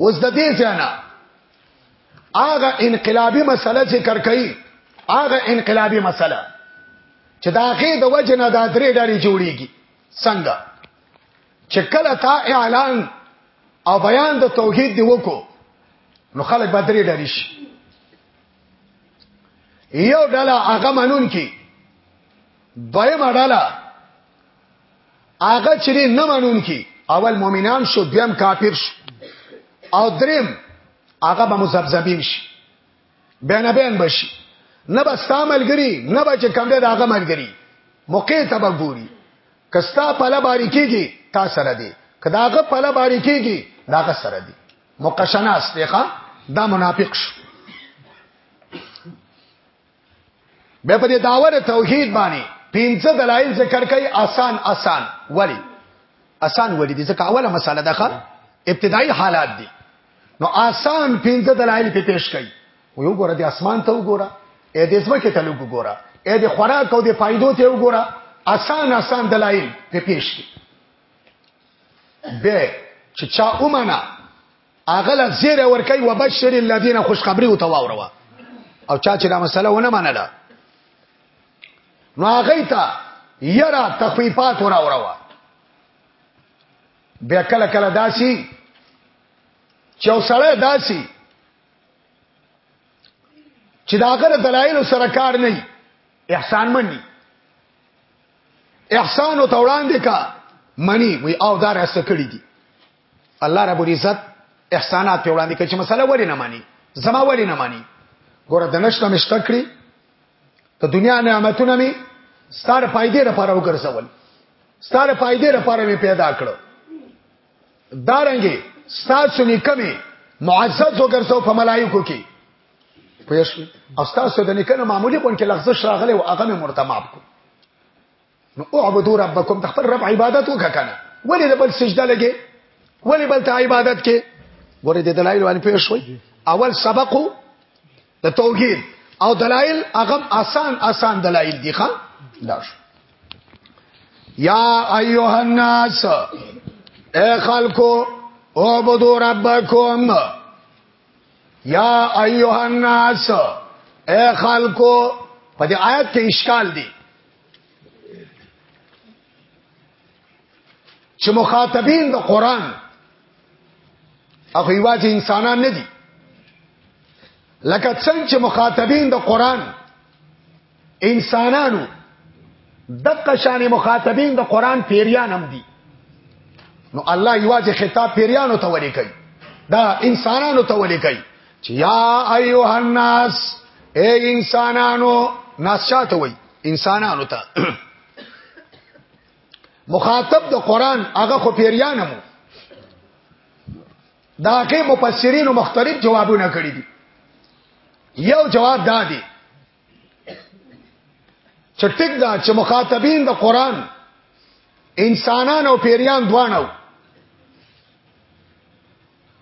اوس د دې ځانا هغه انقلابي مسله چې کرکې هغه انقلابي مسله چې دا غي د وجه نه د درې ډاري جوړيږي څنګه چې کله تا اعلان او بیان د توحید دی وکړو نو خلک به درې ډاري شي یو ډله هغه منون کی دویم ډله هغه چې نه منون کی اول مؤمنان شو دویم کافر شو او دریم هغه به مزبذبین شي بین بین بشي نه به ستا ملګری نه به چې کم دی داغه ملګری موقع ته به ګوري کستا پله باری کیږي تا سره دی کداغه پله باری کیږي داغه سره دی مقشناس دیخه دا منافق شو به په دې داور توحید باندې پنځه دلایل ذکر کوي آسان آسان ولی آسان ولی دي ځکه اوله مساله ده ابتدایي حالات دي نو آسان پنځه دلایل په پیش کوي یو ګوره د اسمان ته وګوره اې د اسمه کې ته وګوره اې د خوراک او د فائدو ته وګوره آسان آسان دلایل په پیش کوي به چې چا اومنه اغل زیر ور کوي وبشر الذين خوشخبری او تواوروا او چا چې دا مسله ونه منله نو هغه ته یرا تخفیفات ورا وروا بیا کله کله داسي چې وسړی داسي چې دا غره دلایل سره کار نه احسان مني احسان او توړاندې کا منی وی او دار است کړی دي الله رب العزت احسانات په وړاندې کوي چې مسله ولې نه مانی زما ولې نه مانی ګوره د نشته مشته کړی ته دنیا نعمتونه می ستاره فائدې لپاره وګرځول ستاره فائدې لپاره می پیدا کړو دارنګي ستاسو نکمه معزز وګرځو په ملایکو کې پوه شئ او ستاسو د نکنه معمولی کون کې لغزش راغلی او هغه مرتماب کو نو اعبدوا ربکم د خپل رب عبادت وکړه ولې د بل سجده لګې ولې بل ته عبادت کې ورې د دلایل باندې پیښ شوي اول سبقو د توحید او دلایل هغه آسان آسان دلایل دي ښا لا شو یا ایها الناس اے خلکو اعبدو ربکم یا ایها الناس اے خلکو په دې آیت کې اشکال دی چې مخاطبین د قران هغه واځي انسانان نه دي لکه څنګه چې مخاطبین د قران انسانانو دغه شان مخاطبین د قران پیریان هم دي نو الله یواځې خطاب پیریانو ته ولي کوي دا انسانانو ته ولي کوي چې یا ایوه الناس اے انسانانو ناس چاته وای انسانانو ته مخاطب د قران هغه خو پیریانم دا کې مفسرین مختلف جوابونه کړی دي یو جواب دا دی چې ټیک دا چې مخاطبین د قران انسانان او پیریان دوانو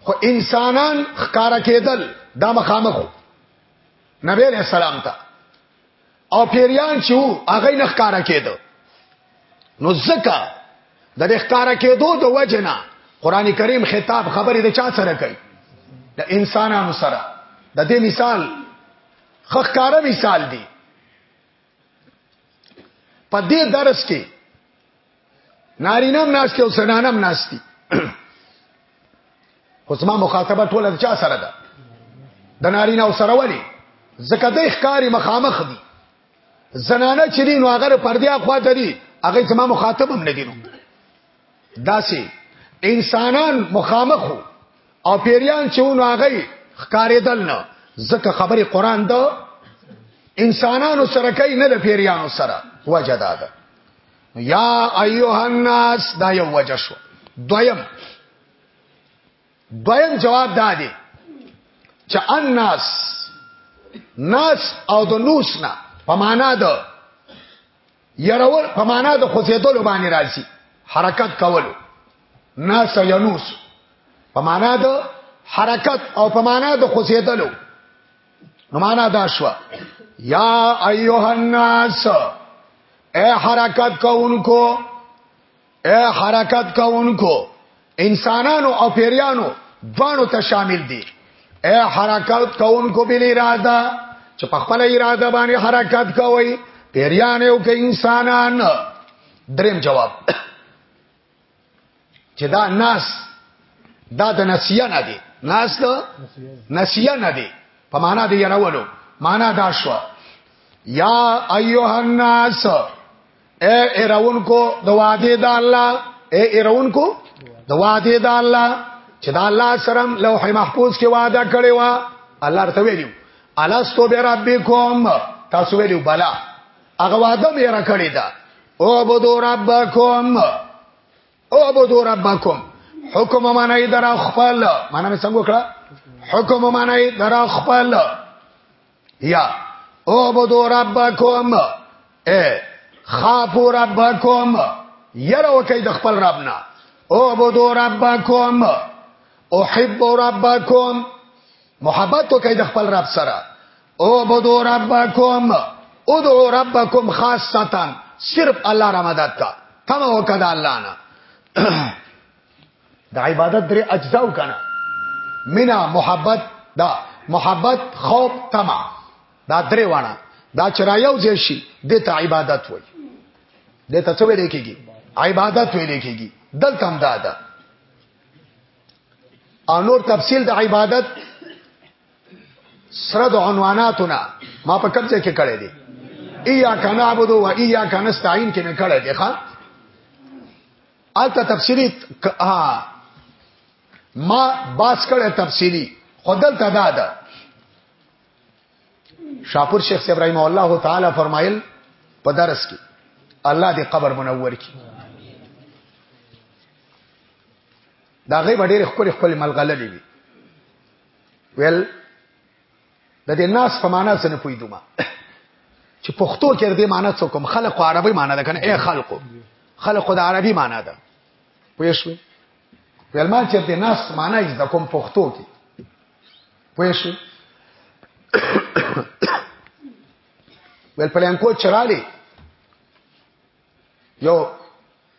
خو انسانان ښکارا کېدل دا مخامخ نبی علیہ السلام ته او پیریان چې وو هغه نه ښکارا کېدو نو زکه د دې ښکارا کېدو د وجنه قران کریم خطاب خبرې د چا سره کوي د انسانانو سره د دې مثال خخکاره مثال دی په دې درس کې نارینم ناس ته او سنانم ناس دي اوس ما مخاطبه ټول د چا سره ده د نارینه او سره ولي زکه د ښکاری مخامخ دي زنانه چې دین واغره پردیا خوا دري هغه زما مخاطب هم نه دینو داسي انسانان مخامخ او پیریان چې ونه هغه ښکارېدل نه زکه خبره قران ده انسانانو سره کوي نه د پیریانو سره وجه ده یا ایها الناس دا یو وجه شو دویم دویم جواب دا دی چې الناس ناس او د نوس نه په معنا د يرول په معنا د خوځېدل باندې راځي حرکت کول ناس او ينوس په معنا د حرکت او په معنا د خوځېدل نو معنا دا شو یا ایها الناس اے حرکت کوونکو اے حرکت کوونکو انسانانو او پیریانو دوانو ته شامل دي اے حرکت کوونکو بل اراده چې په خپل اراده باندې حرکت کوي پیریان یو کې انسانان دریم جواب چې دا ناس دا د نسیه نه دی ناس د نسیه نه دی په معنا دی یراولو معنا دا شو یا ایها الناس اے ایرون کو د وعده د الله اے ایرون کو د وعده د الله چې دا الله سره لوح محفوظ کې وعده کړی و الله ورته ویلو الستو بربکم تاسو ویلو بلا هغه وعده مې را کړی دا او بدو ربکم او بدو ربکم حکم منای در خپل معنا مې څنګه کړه حکم منای در خپل یا او بدو ربکم اے خافو ربکم یره وکي د خپل ربنا او بدو ربکم احب ربکم محبت وکړئ د خپل رب سره او بدو ربکم ادعو ربکم خاصتا صرف الله را مدد کا تم وکړه الله نه د عبادت درې اجزا وکنه مینا محبت دا محبت خوف تما دا درې وانه دا چرایو ځای شي د ته عبادت وای د ته څه ویل کېږي عبادت ویل کېږي دلته هم دا ده او نور تفصیل د عبادت سره د عنواناتونه ما په کبځه کې کړی دی ایا کنا عبدو و ایا کنا استعين کې مې کړی دی ښا البته تفصیلی ها ما باس کړه تفصیلی خدل تدا ده شاپور شیخ ابراهیم الله تعالی فرمایل په درس کې الله دې قبر منور کړي دا غي ډېر خپل خپل ملغللې وي ویل د دې ناس په معنا څه نه پویدم چې پښتو کې دې معنا څه کوم خلق او عربي معنا ده کنه اے خلقو خلق د عربي معنا ده پوه شو ویل ما چې دې ناس معنا یې د کوم پښتو کې پوه شو ویل پلان کو چرالی یو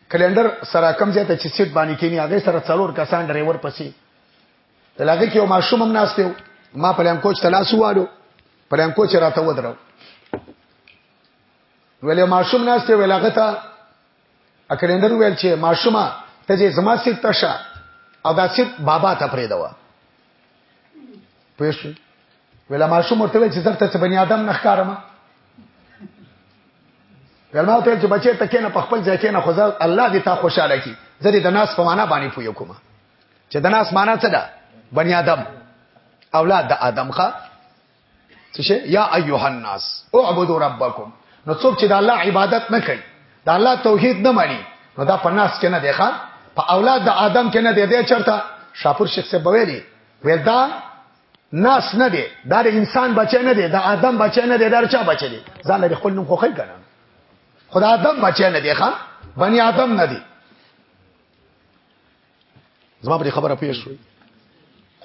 کلندر سره کم ځای ته چې سیټ باندې کینی هغه سره څلور کسان ډرایور پسې دلته کې یو ماشوم هم ناشته ما پلان کوچ تلاسو والو پلان کوچ راته ودرو ویل ماشوم ناشته ویل هغه ته اکلندر ویل چې ماشومه ته چې زما سیټ تشه او دا سیټ بابا ته پرې دوا پوه شئ ویل ما شو مرته ویل چې زرته څه بنی آدم نه ښکارم ویل ما ته چې بچی ته کینه په خپل ځای کینه خو الله دې تا خوشاله کی زه دې د ناس په معنا باندې پوی کوم چې د ناس معنا څه ده بنی آدم اولاد د آدم ښا څه شي یا ایها الناس اعبدوا ربکم نو څوک چې د الله عبادت نه کوي د الله توحید نه مانی نو دا پناس کې نه دی ښا په اولاد د آدم کې نه دی دی چرته شاپور شیخ سے بویلی ویل دا ناس نه دی دا د انسان بچی نه دی د آدم بچی نه دی دا چا بچی دی ځان لري خپل نوم خو خی کنه خدا آدم بچی نه دی ښا بنی آدم نه دی زما په خبره پوه شو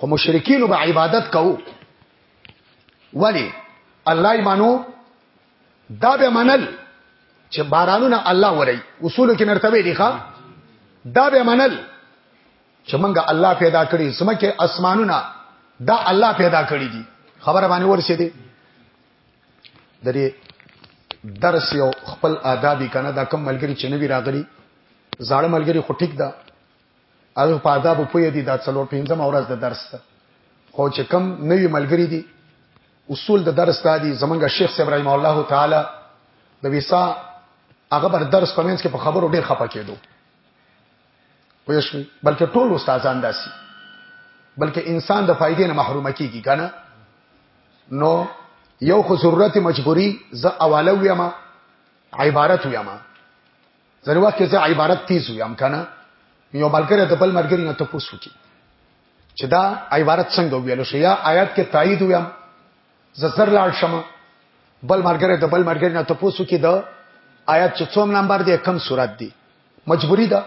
خو مشرکین به عبادت کوو ولی الله ایمانو دا به منل چې بارانونه الله وري اصول کې نرتبه دي ښا دا به منل چې مونږه الله پیدا کړی سمکه اسمانونه دا الله پیدا کړی دي خبره باندې ورسې دي درې درس یو خپل آدابي کنه دا کم ملګری چې نوی راغلی زاړه ملګری خو ټیک ده هغه په آداب پوی دي دا څلور پنځم اورز د درس ده خو چې کم نوی ملګری دي اصول د درس دا دي زمونږ شیخ ابراهیم الله تعالی د ویسا هغه بر درس کمنټس کې په خبرو ډیر خپه کېدو پوه شئ بلکې ټول استادان داسي بلکې انسان د فائدې نه محروم کیږي کنه نو یو خو ضرورت مجبوری ز اواله ویما عبارت ویما ځنې وخت کې زه عبارت تیز ویم کنه یو ملګری د بل ملګری نه تاسو کی چې دا عبارت څنګه ویل شي یا آیات کې تایید ویم زه سر لاړ شم بل ملګری د بل ملګری نه تاسو کی دا آیات چې څوم نمبر دی کم صورت دی مجبوری ده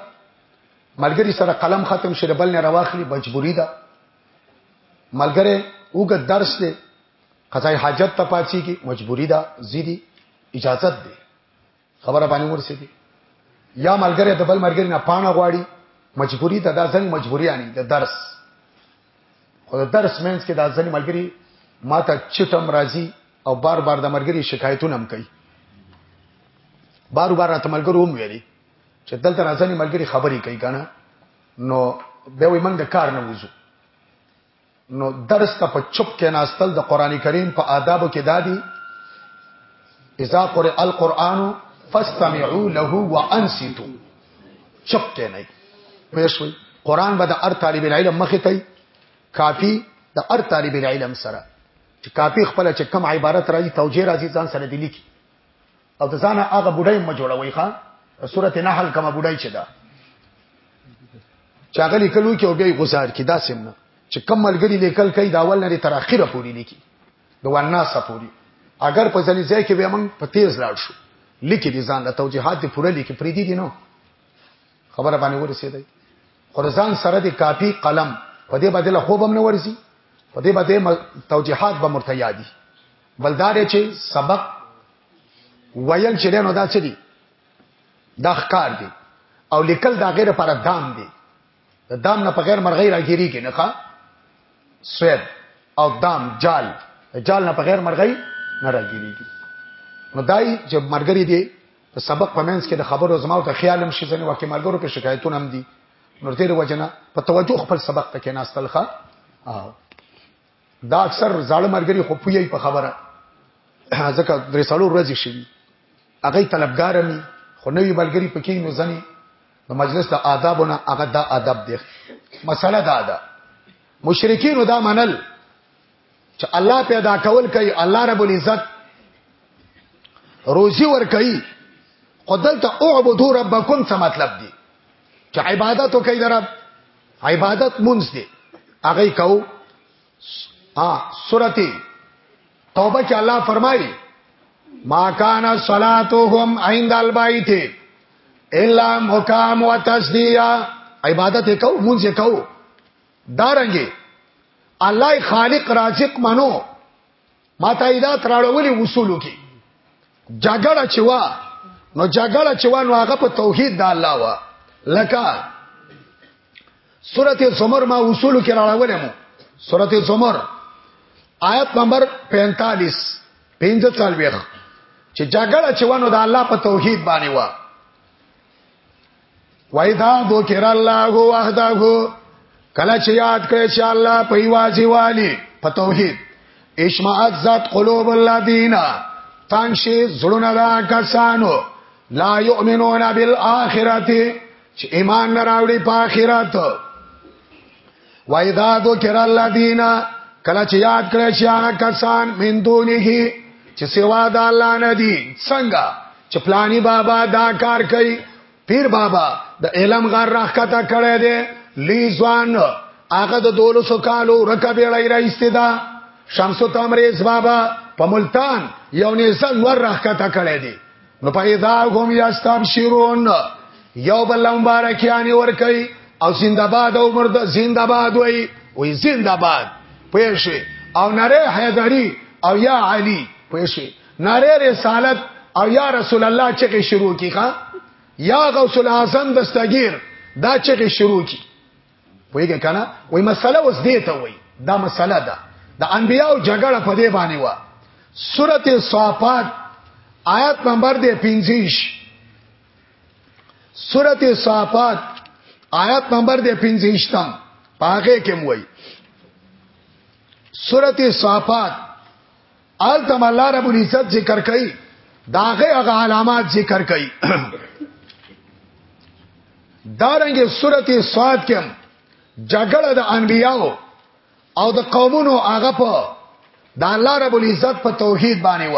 ملګری سره قلم ختم شي بل نه راواخلي مجبوری ده ملګری وګ درس دی قضای حاجت ته پاتې کی مجبوری ده زیدي اجازه ده خبره باندې ورسېږي یا ملګری د بل ملګری نه پانه غواړي مجبوری ده دا ځنې مجبوریانی د درس خو د درس مینس کې دا ځنې ملګری ماته چټم راځي او بار بار د مرګري شکایتونه هم کوي بار بار راته ملګرو هم ویلي چې دلته راځنی ملګری خبرې کوي کنه نو به وي موږ د کار نه وځو نو درس ته په چپ کې ناستل د قران کریم په آدابو کې دادی اذا قرئ القرآن فاستمعوا له وانصتوا چپ کې نه پوه شوي قران به د هر طالب العلم مخې ته کافی د هر طالب العلم سره چې کافی خپل چې کم عبارت راځي توجیه راځي ځان سره دی لیکي او د ځان هغه بډای م جوړوي ښا سورته نحل کما بډای چې دا چاغلی کلو کې او بیا غزار کې دا سم نه چې کم ملګری لیکل کوي دا اول نه تر اخره پورې لیکي د وانا سپوري اگر په ځلې ځای کې به موږ په تیز لاړ شو لیکي دي ځان له توجيهات دي پوره لیکي پرې دي نو خبره باندې ورسېدای خرزان سره د کاپی قلم په دې بدله خوب هم نه ورزي په دې باندې توجيهات به مرته یادي بلدار چې سبق ویل چې نو دا څه دي دا ښکار دي او لیکل دا غیر پر دام دي د دام نه په غیر مرغی راګیری کې نه ښا سوید او دام جال جال نه په غیر مرغی نه راګیری کې نو دای چې مرګری دی په سبق پمنس کې د خبرو زماو ته خیال هم شي ځنه واکه مرګرو په شکایتونه هم دي نو تیر وجنه په توجه خپل سبق ته کې ناستلخه او دا اکثر زاړه مرګري خو پوي په خبره ځکه درې سالو ورځې شي هغه طلبګارمي خو نوې بلګري پکې نو ځني د مجلس د آدابونه هغه دا آداب دی مسله دا ده مشرکین دا منل چې الله پیدا کول کوي الله رب العزت روزي ور کوي قدلت اعبدوا ربکم څه مطلب دی چې عبادت وکړي درب عبادت مونږ دی هغه کو ا سورته توبه کې الله فرمایي ما کان صلاتهم عند البيت الا مقام وتسديا عبادت کو مونږ کو دارنګي الله خالق رازق منو ما ته ایدا تراړولې اصولو کې جګړه چوا نو جګړه چوا نو هغه په توحید د الله وا لکه سورته زمر ما اصول کې راړولې مو سورته زمر آیت نمبر 45 45 چې جګړه چې ونه د الله په توحید باندې و وایدا ذکر الله وحده کله چې یاد کړی چې الله په یوازې والی په توحید اشمعت ذات قلوب الذین تنشی زړونه دا کسانو لا یؤمنون بالآخرته چې ایمان نه راوړي په آخرت وایدا دو کرا الله دینا کله چې یاد کړی شي هغه کسان من دونه چې سوا د الله نه دي څنګه چې پلانی بابا دا کار کوي پیر بابا د علم غر راخته کړی دی لی ځوان هغه د دولسو کالو رکبې لای راځته دا شمس تمریز بابا په ملتان یو نه څنګه ور راخته کړی دی نو پیدا هم یستبشرون یو بل مبارکیانی ور کوي او زنده‌باد او مرد زنده‌باد وای وای زنده‌باد پېښه او نره حیدری او یا علی پېښه نره رسالت او یا رسول الله چې شروع کیخه یا غوث الاعظم دستگیر دا چې شروع کی وایګه کنه وای مسله اوس دی ته وای دا مسله ده د انبیانو جګړه په دې باندې و سورته صافات آیت نمبر دی 25 سورته صافات آیت نمبر دی 25 تام پاګه کې موي سورته صافات التم الله رب العزت ذکر کوي داغه هغه علامات ذکر کوي دارنګه سورته صاد کې جګړه د انبیانو او د قومونو هغه په د الله رب العزت په توحید باندې و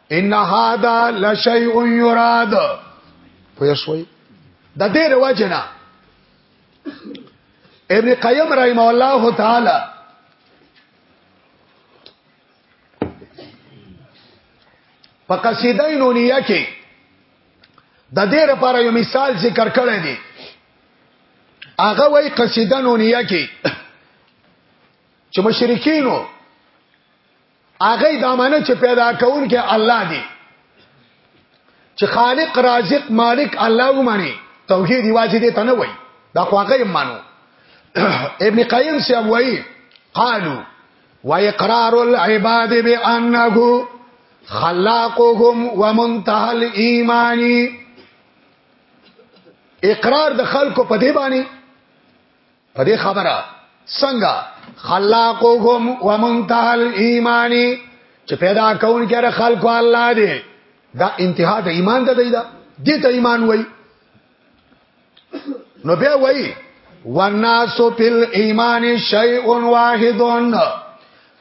ان هذا لشيء يراد پوه شوي د دې رواجنه ابن قیم رحم الله تعالی په قصیده نونیه کې د دې لپاره یو مثال ذکر کړی دی هغه وای قصیده نونیه کې چې مشرکینو هغه دا معنی چې پیدا کون کې الله دی چې خالق رازق مالک الله ومني توحید واجب دي تنه وای دا خو هغه مانو ابن قیم سی وای قالو و اقرار العباد بانه خلاقهم ومنتهى الايمان اقرار د خلکو په دی باندې په دې خبره څنګه خلاقهم ومنتهى الايمان چې پیدا کون کړه خلق الله دې دا انتها د ایمان ته دی دا دې ته ایمان وای نو به وای والناس في الايمان شيء واحد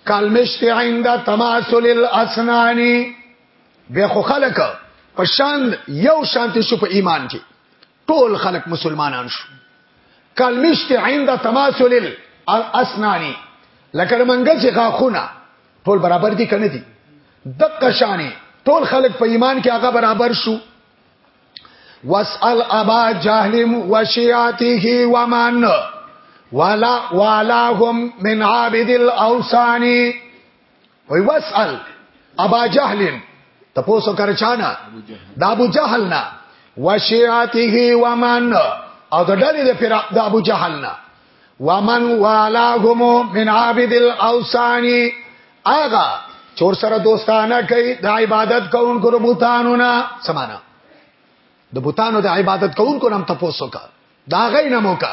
کلمشت عند تماثل الاسنان به خلق پشان یو شانتی شو په ایمان کې ټول خلک مسلمانان شو کلمشت عند تماثل الاسنانی لکه منګل چې غاخونه ټول برابر دي کنه دي دقه شانې ټول خلک په ایمان کې هغه برابر شو واسال ابا جهل وشياته ومن ولا ولاهم من عابد الاوثان وی وسأل ابا جهل تپوسو کرچانا دا ابو جهل نا وشیعته ومن او د ډلې د فرا د ابو جهل نه ومن والاهم من عابد الاوثان اغا چور سره دوستانه کوي د عبادت کوونکو د بوتانو نه سمانا د بوتانو د عبادت کوونکو نام تاسو کا دا غي نمو کا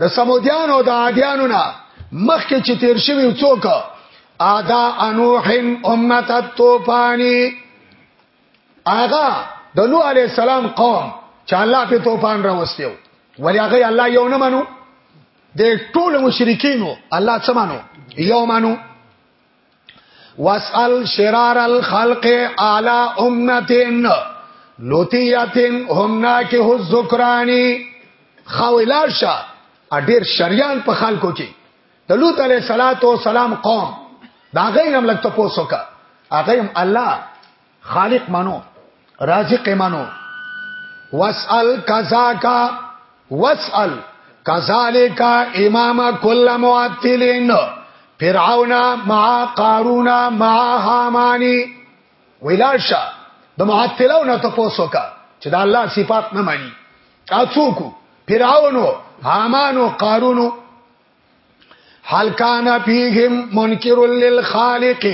د سمودیان او د عادیانو نه مخکې چې تیر شوی څوک ادا انوح امه الطوفانی اغا د نوح علی السلام قوم چې الله په طوفان راوستیو ولی هغه الله یو نه منو د ټول مشرکینو الله څه منو یو منو واسال شرار الخلق اعلی امتن لوتیاتن هم ناکه الذکرانی خویلار شا اډیر شریان په خلکو کې د لوط علیه صلوات و سلام قوم دا غینم لکه تاسو کا هغه هم الله خالق مانو رازق مانو واسال کذاکا واسال کذالک امام کل معتلین فرعون مع قارون مع حامانی ویلاشا د معتلو نه تاسو کا چې د الله صفات نه مانی تاسو کو فرعون حامان او قارون هل کان فیهم منکر للخالق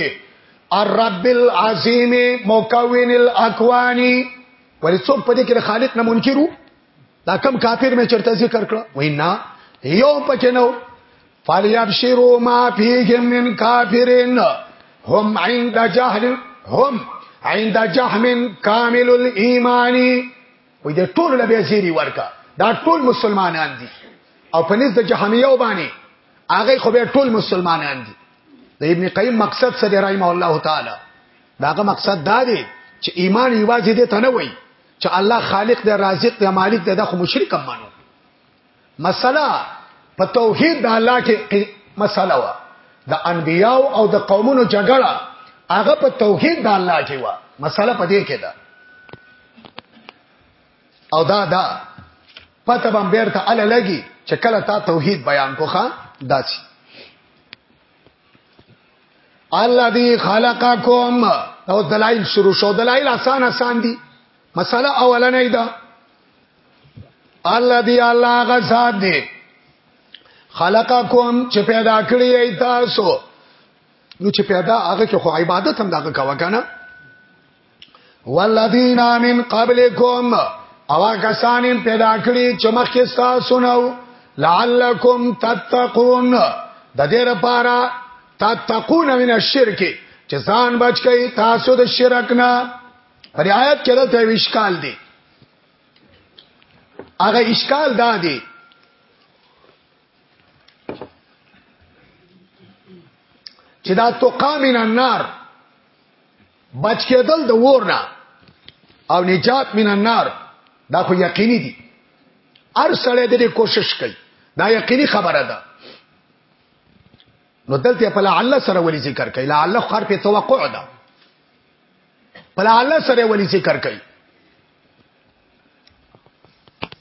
الرب العظیم مکون الاکوان ولی څوک په دې کې خالق نه منکرو دا کم کافر مې چرته ذکر کړ وینا یو پکې نو فلیبشروا ما فیهم من کافرین هم عند جهل هم عند جهم کامل الايمان وې د ټولو لبه زیری ورکا دا ټول مسلمانان دي او په نس د جهمیو باندې هغه خو به ټول مسلمانان دي د ابن قیم مقصد سره رحم الله تعالی داغه مقصد دا دی چې ایمان یوازې دې ته نه وای چې الله خالق دې رازق دې مالک دې دا خو مشرک مانو مسله په توحید د الله کې مسله وا د انبیاو او د قومونو جګړه هغه په توحید د الله کې وا مسله په دې کې ده او دا دا پته بم بیرته اله لګي چې کله تا توحید بیان کوخه داسي الذي خلقكم او دلائل شروع شو دلائل آسان آسان دي مسله اولنې ده الله دی الله غزاد دی خلقکم چې پیدا کړی ای تاسو نو چې پیدا هغه کې خو عبادت هم دغه کوا کنه والذین من قبلکم او کسانین پیدا کړی چې مخکې تاسو نو لعلکم تتقون د دې لپاره تتقون من الشرک چې ځان بچ کړئ تاسو د شرک نه پر آیات کې د ویشکال دی هغه اشکال دا دی چې دا توقا من النار بچ کېدل د ورنا او نجات من النار دا خو یقیني دي هر سړی دې کوشش کوي دا یقیني خبره ده نو دلته په لعل سره ولې ذکر کوي لعل خر په توقع ده بل الله سره ولی ذکر کوي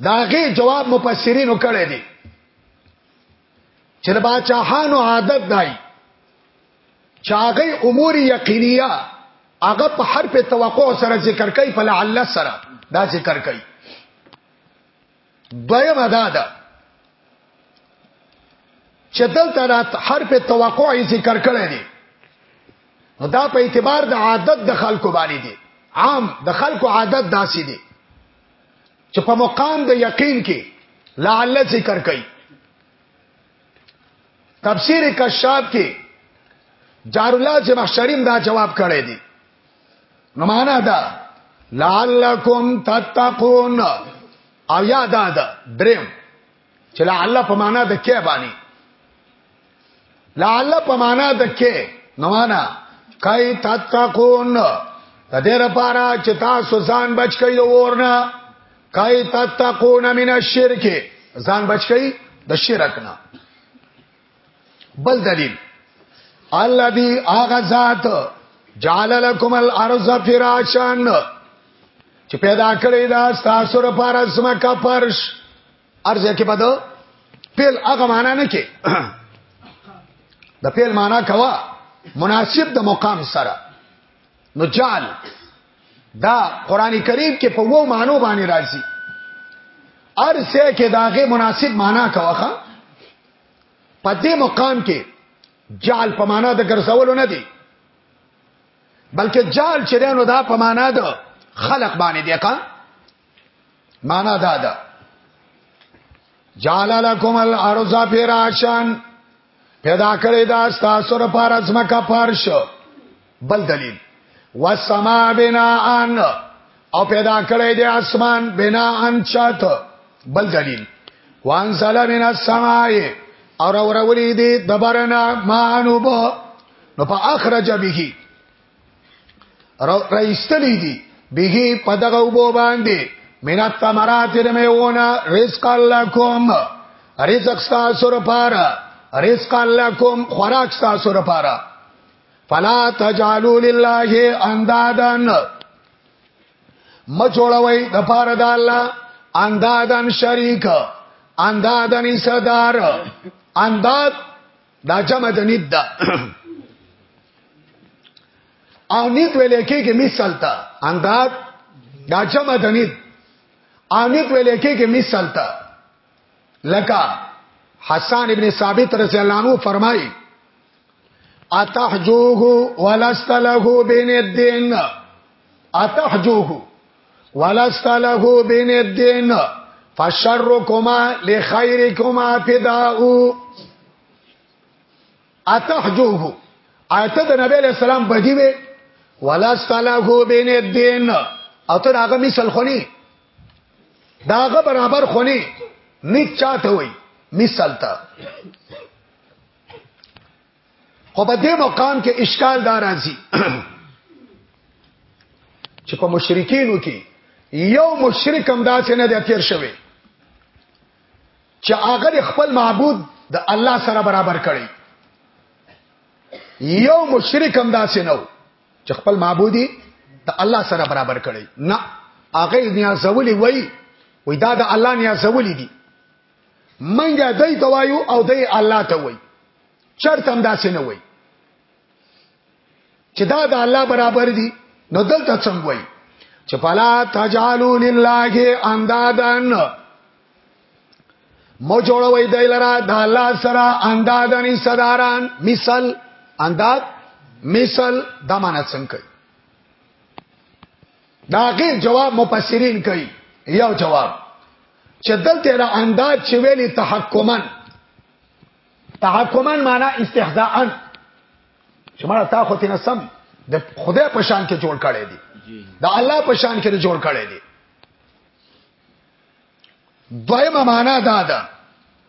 داغه جواب مفسرینو کړی دی چې د باچاهانو عادت دی چاغه امور یقینیه هغه په حرف توقع سره ذکر کوي په لعل سره دا ذکر کوي دویمه دا ده چې دلته دا حرف توقع ذکر کړی دی نو دا په اعتبار د عادت د خلکو باندې دی عام د خلکو عادت داسې دی چې په مقام د یقین کې لعل ذکر کوي تفسیر کشاب کې جارالله چې محشریم دا جواب کړی دی نو معنا دا لعلکم تتقون او یاد ده دریم چې لعل په معنا د کې باندې لعل په معنا د کې نو معنا کای تتقون د دې لپاره چې تاسو ځان بچ کړئ د ورنه کای تتقون من الشرک ځان بچ کړئ د شرک نه بل دلیل الذي اغذات جعل لكم الارض فراشا چې پیدا کړی دا تاسو لپاره سمکا پرش ارزه کې بده پیل هغه معنا نه کې د پیل معنا کوا مناسب د مقام سره نو جعل دا قران کریم کې په وو معنی باندې راځي ارزه کې داغه مناسب معنا کواخه په دې مقام کې جال په معنا د ګرځولو نه دی بلکې جال چې دینو دا په معنا د خلق باندې دی کا معنا دا ده جال لکم الارض فراشان پیدا کړی دا تاسو لپاره ځمکه فرش بل دلیل والسما بناءن او پیدا کړی دی اسمان بناءن چات بل دلیل وانزل من السماء اور اور ولی دی دبرنا مانو بو نو په اخرج به رایستلی دی به په دغه وبو باندې من الثمرات رمیونا رزق لکم رزق تاسو لپاره رزق لکم خوراک تاسو لپاره فلا تجعلوا لله اندادا مجوړوي د پاره د الله اندادن شریک اندادن صدر انداد دا جمع د نید ده او نید ویل کېږي مثال ته انداد دا جمع د نید او نید ویل کېږي مثال ته لکه حسان ابن ثابت رضی الله عنه فرمایي اتحجوه ولست له بین الدین اتحجوه ولست له بین الدین فشرکما لخیرکما فداء اتحجوه آیت د نبی علیہ السلام بدی وی ولا استلغو بین الدین او ته هغه مثال خونی داغه برابر خونی نیک چاته وی مثال ته خو په دې مقام کې اشکال دار راځي چې په مشرکینو کې یو مشرک هم داسې نه دی تیر شوی چې هغه خپل معبود د الله سره برابر کړي یو مشرک هم داسې نه چې خپل معبودي د الله سره برابر کړي نه هغه نیازولي وای وای دا د الله نیازولي دي منګه دای ته وایو او دای الله ته وای چرته هم داسې نه وای چې دا د الله برابر دي نو دلته څنګه وای چې فلا تجعلوا لله اندادن مو جوړوي دای لرا د الله سره اندادنی صداران مثال انداد مثال د معنا څنګه کوي داغه جواب مفسرین کوي یو جواب چې دلته را انداز چې ویلي تحکمن تحکمن معنا استحزاءن چې مړه تا خو تینه سم د خدای په شان کې جوړ کړي دي د الله په شان کې جوړ کړي دي دویمه معنا دا ده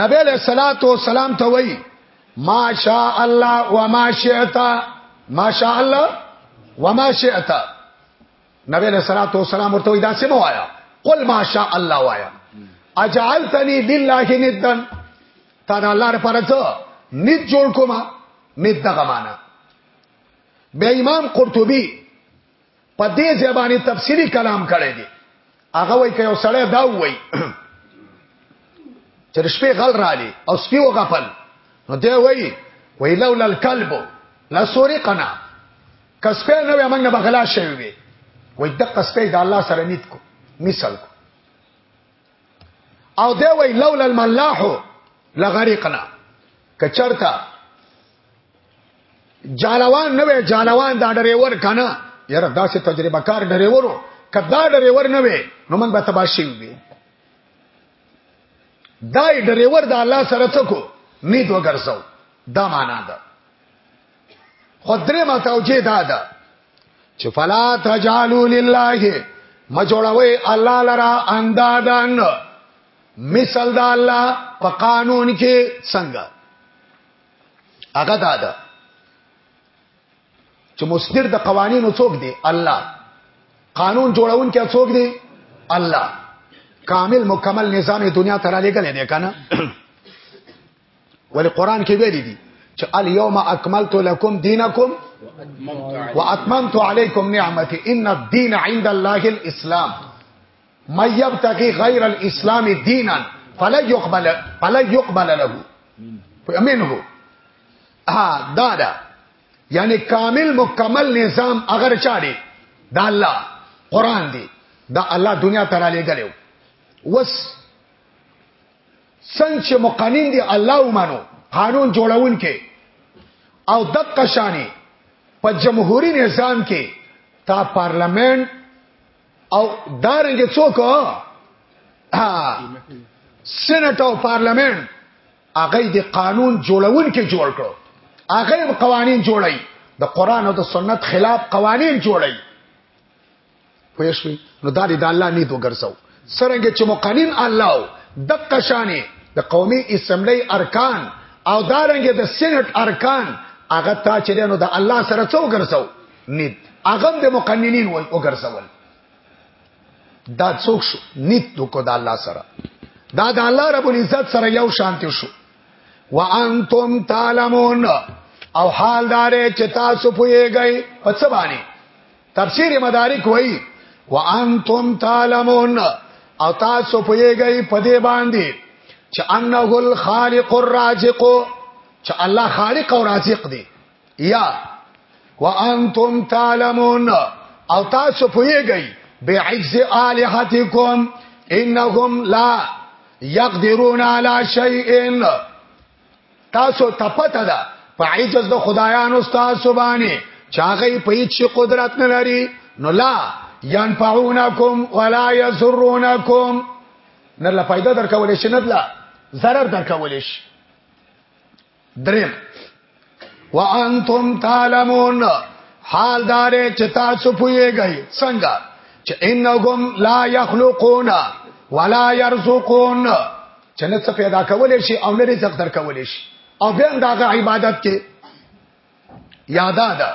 نبی علیہ الصلوۃ والسلام ته وای ما شاء الله وما شئت ما شاء الله وما شئت نبی علیہ الصلوۃ والسلام ورته وای دا سم وایا قل ما شاء الله وایا اجعلتنی لله ندا تا دا الله لپاره څه ند جوړ کوما ند دغه معنا بیا امام قرطبی په دې ځبانه تفسیری کلام کړی دی هغه وای کوي سړی دا وای چې شپې غل رالی او سپي وغفل نو دی وای وای لولا الكلب لا سورقنا کسبه نو موږ نه بغلا شوی وي وای د کسبه د الله سره نیت کو مثال کو او دی وای لولا الملاح لغرقنا کچرتا جالوان نه وي جالوان دا ډریور کنه یاره دا څه تجربه کار ډریورو کدا ډریور نه وي نو موږ به تباشي وي دا ډریور د الله سره څکو نید وګرځاو دا معنا ده خدره ما توجه دا ده چې فلا تجالو لله ما جوړوي الله لرا اندادان مثال دا الله په قانون کې څنګه هغه دا ده چې مصدر د قوانینو څوک دی الله قانون جوړون کې څوک دی الله کامل مکمل نظام دنیا ته را لګل دی کنه ولې قران کې ویل دي چې الیوم اکملت لکم دینکم واتممت علیکم نعمتي ان الدین عند الله الاسلام مَن يَبْتَغِي غَيْرَ الْإِسْلَامِ دِينًا فَلَا يُقْبَلَ فَلَا يُقْبَلَ لَهُ منه ها دا دا یعنی کامل مکمل نظام اگر چاړي دا الله قران دی دا الله دنیا ته را لګلو وس څنګه چې مقنن دی الله ومنو قانون جوړون کې او دقه شانی په جمهوریت نظام کې تا پارلمان او دارنګه څوک سېنات او پارلیمنت هغه د قانون جوړون کې جوړ کړو هغه قوانين جوړي د قران او د سنت خلاف قوانين جوړي پوه شئ نو دا د الله نه دوه ګرځاو سرنګ چې مقنن الله دقه شانې د قومي اسمبلی ارکان او دارنګ د سېنات ارکان هغه تا چې نو د الله سره څو ګرځاو نید هغه د مقننین وای او ګرځول دا څوک شو نید تو کو د الله سره دا د الله رب العزت سره یو شانتی شو وانتم تعلمون او حال دارې چې تاسو پوهیږئ په څه باندې تفسیر مدارک وای وانتم تعلمون او تاسو پوهیږئ په دې باندې چې انه الخالق الرازق چې الله خالق او رازق دی یا وانتم تعلمون او تاسو پوهیږئ بعجز الہاتکم انهم لا یقدرون علی شیء تاسو تپته ده په عجز د خدایانو تاسو باندې چاغې په هیڅ قدرت نه لري نو لا ينفعونکم ولا يضرونکم نه لا فائدہ درکول شي نه لا ضرر درکول شي دریم وانتم تعلمون حال دار چې تاسو پويږئ څنګه چې انهم لا يخلقون ولا يرزقون چې نه څه پیدا کولې شي او نه رزق در کولې شي او بیا دغه عبادت کې یادا ده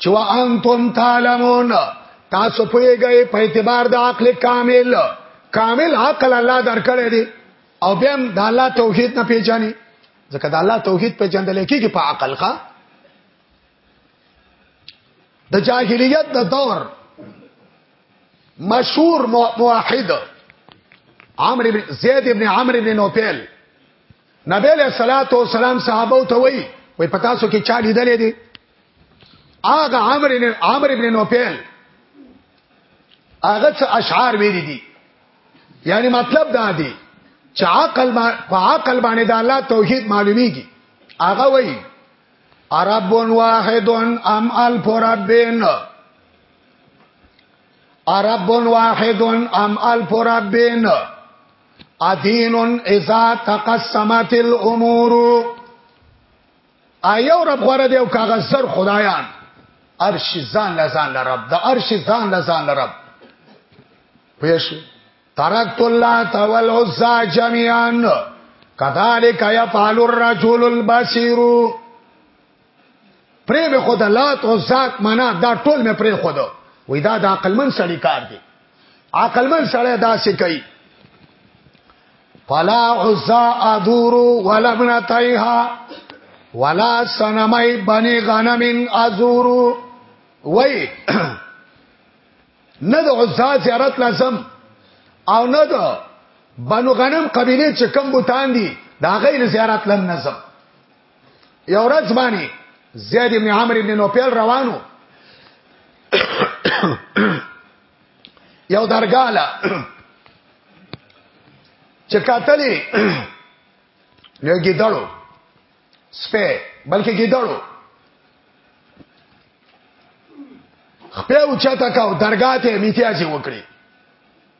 چې وانتم تعلمون تاسو پوهیږئ په اعتبار د عقل کامل کامل عقل الله درکړی دی او بیا د الله توحید نه پیژني ځکه د الله توحید پیژندل کېږي په عقل ښا د جاهلیت د دور مشهور موحد عمرو بن زید ابن عمرو بن نوفل نبی له صلوات و سلام صحابه ته وی وی پتا سو کې چا لیدلې دي هغه عمرو ابن عمرو ابن نوفل هغه څه اشعار ویلي دي یعنی مطلب دا دی چې عقل ما په عقل باندې د الله توحید معلومیږي هغه وایي عرب واحد ام الف ربین عرب واحد ام الف ربین ادین اذا تقسمت الامور آیا رب غره دی او کاغه زر خدایان ارش ځان لزان لرب د ارش ځان لزان لرب پېښ ترکت الله تعالی او ذا جميعا کذالک یفعل الرجل البصير پرې به خود لات او ذات معنا دا ټول مې پرې خود وې دا د عقلمن سړی کار دی عقل من سره داسې کوي فلا عزا ادور ولا ابنتيها ولا سنمي بني غنم ازور وای نه د عزا زیارت لازم او نه د بنو غنم قبيله چې کم بوتان دي دا غیر زیارت لن نظم یو ورځ باندې زید ابن عمرو ابن نوفل روانو یو درګاله چې کاتلې نو ګیدړو سپه بلکې ګیدړو خپل اوچا تا کاو درګه ته میتیازي وکړي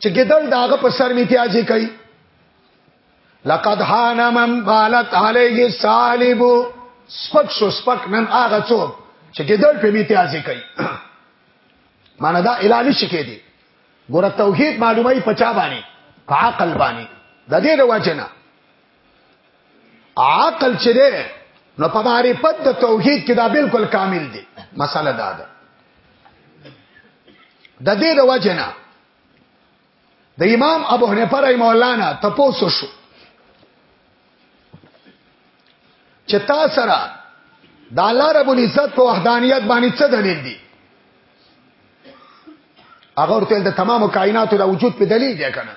چې ګدل داغه په سر میتیاجی کوي لقد حان من بالت علیه الصالب سپک شو سپک نن هغه څوک چې ګدل په میتیاجی کوي معنی دا الهي شکې دي ګوره توحید معلومه پچا باندې په عقل باندې د دې د وجنه عقل چې ده نو په معرفت د توحید کې دا بالکل کامل دی مسله دا ده د دې د وجنه د امام ابو حنیفه رحم الله نه تاسو شو چې تا سره د الله رب العزت په وحدانیت باندې څه دلیل دی هغه ورته د تمام کائنات د وجود په دلیل دی کنه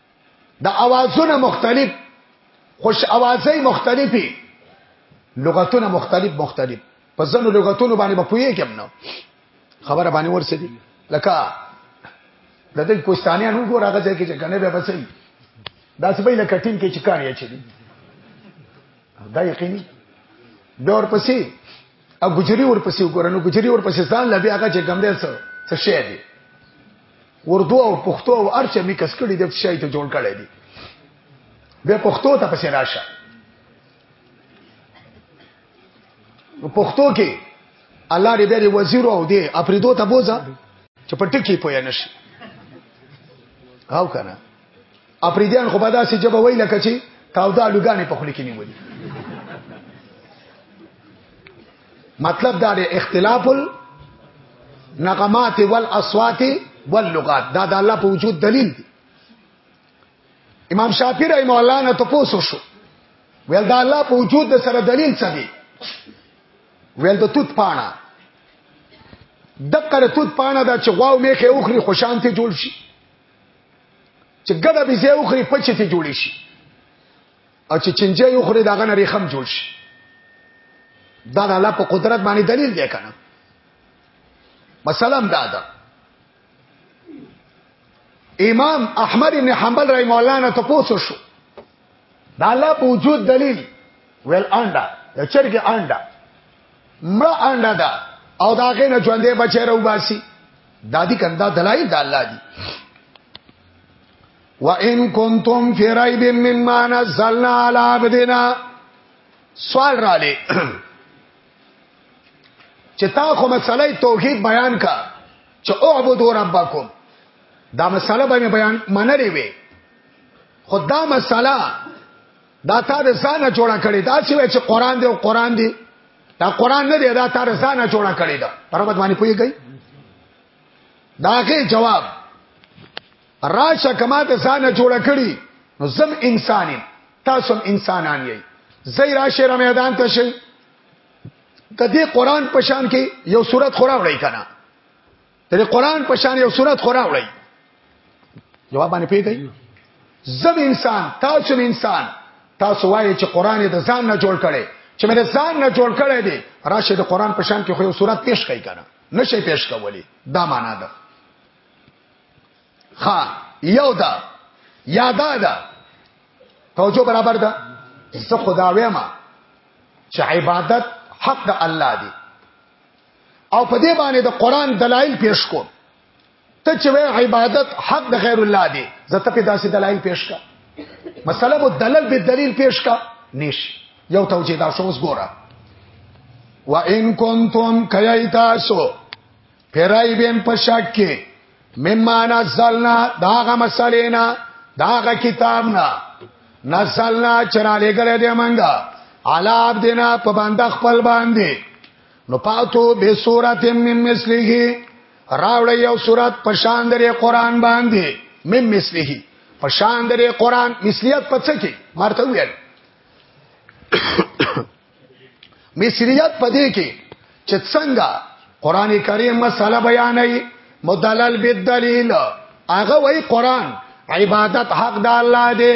د اوازونه مختلف خوش اوازې مختلفي لغتونه مختلف مختلف په ځنو لغتونو باندې په پوهه کې نه خبره باندې ورسېدي لکه د دې کوستانیان وګور هغه ځای کې چې کنه به بسې دا سبې لکه ټیم کې چې کار یې چي دا یقیني به ورپسې او ګجري ورپسې وګورنو ګجري ورپسې ځان لبي هغه چې ګمدې څه څه شي دي اردو او پښتو او ارچه میکس کړي د شای ته جوړ کړي دي به پښتو ته پسې راشه پښتو کې الله دې به وزیر او دې اپریدو ته بوزا چې په ټکی پوی نه شي او کنه اپریدان خو به داسې جواب وای لکه چې تاودا لګانې په خله کې نیولې مطلب دا دی اختلاف النغمات والاصوات واللغات دا د الله په وجود دلیل دی امام شافعی رحم الله نه تاسو شو ویل دا الله په وجود د سره دلیل څه دی ویل د توت پاڼه دغه توت پاڼه دا چې غواو میخه اوخري خوشانته جوړ شي چې ګډه بيزه اوخري پچې ته جوړ شي او چې چنجه یو خوري داغه نه ریخم جوړ شي دا د الله په قدرت باندې دلیل دی کنه مثلا دا ده امام احمد ابن حنبل رحم الله نه تاسو شو دا الله په وجود دلیل ویل انډا د چرګ انډا مړه انډا دا او دا غې نه ژوندې بچره وباسي دادی کندا دلایل د الله دی وان کنتم فی ریب مما نزلنا علی عبدنا سوال را لې چې تا خو مسله توحید بیان کا چې اعبدوا ربکم دا مسله به بیان منلې وي خدا مسله دا تا د ځانه جوړه کړې دا چې چې قران دی او قران دی دا قران نه دی دا تا د ځانه جوړه کړې دا پرمت باندې پوي گئی دا کې جواب راشه کما ته ځان جوړ کړی نو زم انسان تاسو انسانان یی زئی راشه را میدان ته شي د دې قران په شان کې یو صورت خورا وړي کنه د دې قران په شان یو صورت خورا وړي جواب باندې پیږي زم انسان تاسو انسان تاسو وایي چې قران د ځان نه جوړ کړي چې مې ځان نه جوړ کړي دي راشه د قران په شان کې خو یو صورت پیش کوي کنه نشي پیش کولی دا معنا ده ها یو دا یادا دا توجه برابر ده زه خدا وېما چې عبادت حق د الله دی او په دې باندې د قران دلایل پیش کو ته چې عبادت حق د غیر الله دی زه ته په داسې دلایل پیش کا مسله مو دلل به دلیل پیش کا نش یو توجه دا شوس ګوره وان کنتم کایتاسو پیرایبین په شک کې مما نزلنا داغه مسلینا داغه کتاب نه نزلنا چراله غلې دې منګه علا عبدنا په باندې خپل باندې نو پاتو به سورته مم مثله راوړ یو سورات په شان درې قران باندې مم مثله په شان درې قران مثلیت پڅ کې مرته ویل مصریت پدې کې چې څنګه قران کریم مسله بیانې مدلل بالدلیل هغه وای قران عبادت حق د الله دی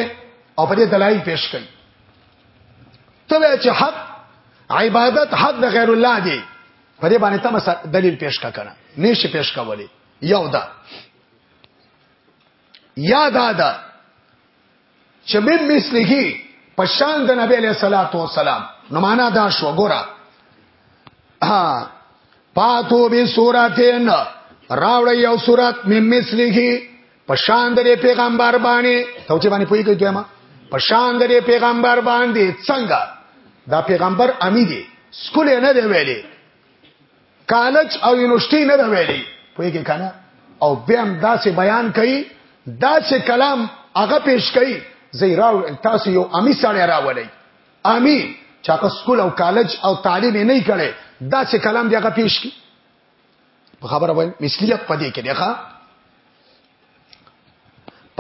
او په دې دلایل پیش کړي ته چې حق عبادت حق د غیر الله دی په دې باندې تم دلیل پیش کا کنه نشي پیش کولې یو دا یا دا دا چې به مثله په شان د نبی له صلوات و سلام نو معنا دا شو ګورا ها پاتو به سوراتین راوړ یو سورات مې مثله په شان د پیغمبر باندې ته چې باندې پوي کوي دوی ما په شان د پیغمبر باندې څنګه دا پیغمبر امی دی سکول نه دی ویلي کالج او یونیورسيټي نه ویلي پوهې کې کنه او بیا هم داسې بیان کوي داسې کلام هغه پیش کوي زیراو تاسو یو امی سړی راولي امی چا که سکول او کالج او تعلیم نه کړي داسې کلام دی هغه پیش کی په خبره وای مثلیت پدې کې ده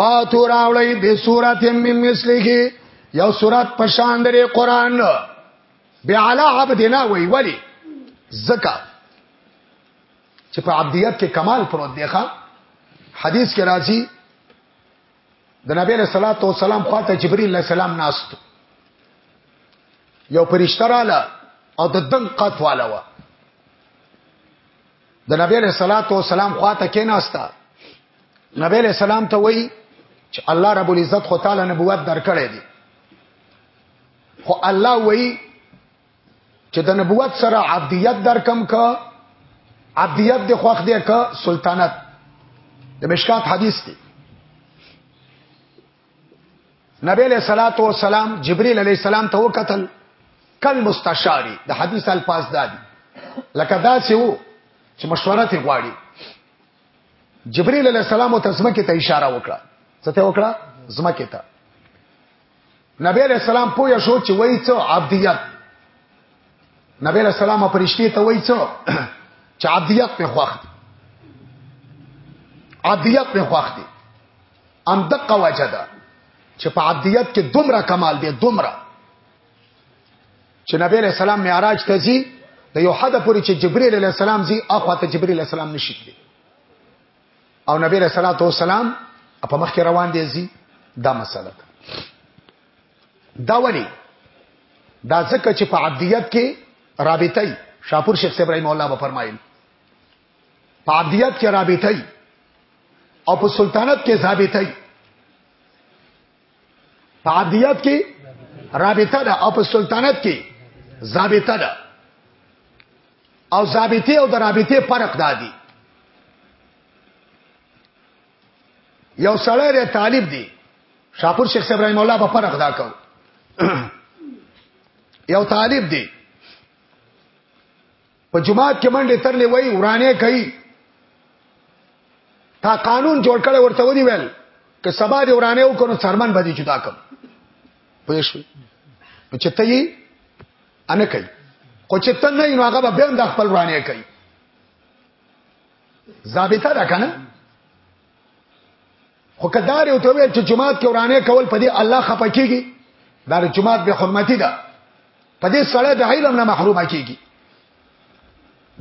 پاتو راولي به سورته من مثلیه یو سورات پشان درې قران بعلا عبدنا وی ولی زکا چې په عبدیت کې کمال پروت دی ښا حدیث کې راځي د نبی له صلوات و سلام خواته جبرئیل علیہ السلام ناست یو پرشتہ رااله او د دن قات والا و د نبی له صلوات و سلام خواته کې ناستا نبی له سلام ته وای چې الله رب العزت خو تعالی نبوت درکړې دي خو الله وایي چې د نبوت سره عبدیت درکم کا عبدیت د خوخ دی کا سلطنت د مشکات حدیث دی نبی علیہ الصلات والسلام جبرئیل علیہ السلام ته وکتل کل مستشاری د حدیث الفاظ دادی لکه دا چې وو چې مشوره ته غواړي جبرئیل علیہ السلام ته زمکه ته اشاره وکړه څه ته وکړه زمکه ته نبی علیہ السلام پوه شو چې وای څو عبدیت نبی علیہ السلام پرشتي ته وای څو چې عبدیت په خوخ دي عبدیت په خوخ دي ان دقه وجدا چې په عبدیت کې دومره کمال دی دومره چې نبی علیہ السلام معراج ته ځي د یو حد پورې چې جبرئیل علیہ السلام ځي اخو ته جبرئیل علیہ السلام نشي کېږي او نبی رسول الله والسلام په مخ کې روان دي زی دا مسله دا ولی دا ځکه چې په عبدیت کې رابطه شاپور شیخ ابراهیم الله به فرمایل په عبدیت کې رابطه او په سلطنت کې ثابتای په عبدیت کې رابطه ده او په سلطنت کې ضابطه ده او ضابطه او د رابطه فرق دادي یو سړی دی طالب دی شاپور شیخ ابراهیم الله په فرق دا کو یو طالب دی په جماعت کې منډه ترلې وای ورانه کوي تا قانون جوړ کړي ورته ودی ویل که سبا دې ورانه وکړو څرمن به دې جدا کوم پوه شو نو چې ته یې ان کوي خو چې ته نه نو هغه به بیا د خپل ورانه کوي ضابطه ده کنه خو کدار یو ته ویل چې جماعت کې ورانه کول په دې الله خپکیږي دا جماعت به حرمتي ده په دې سړی د علم نه محرومه کیږي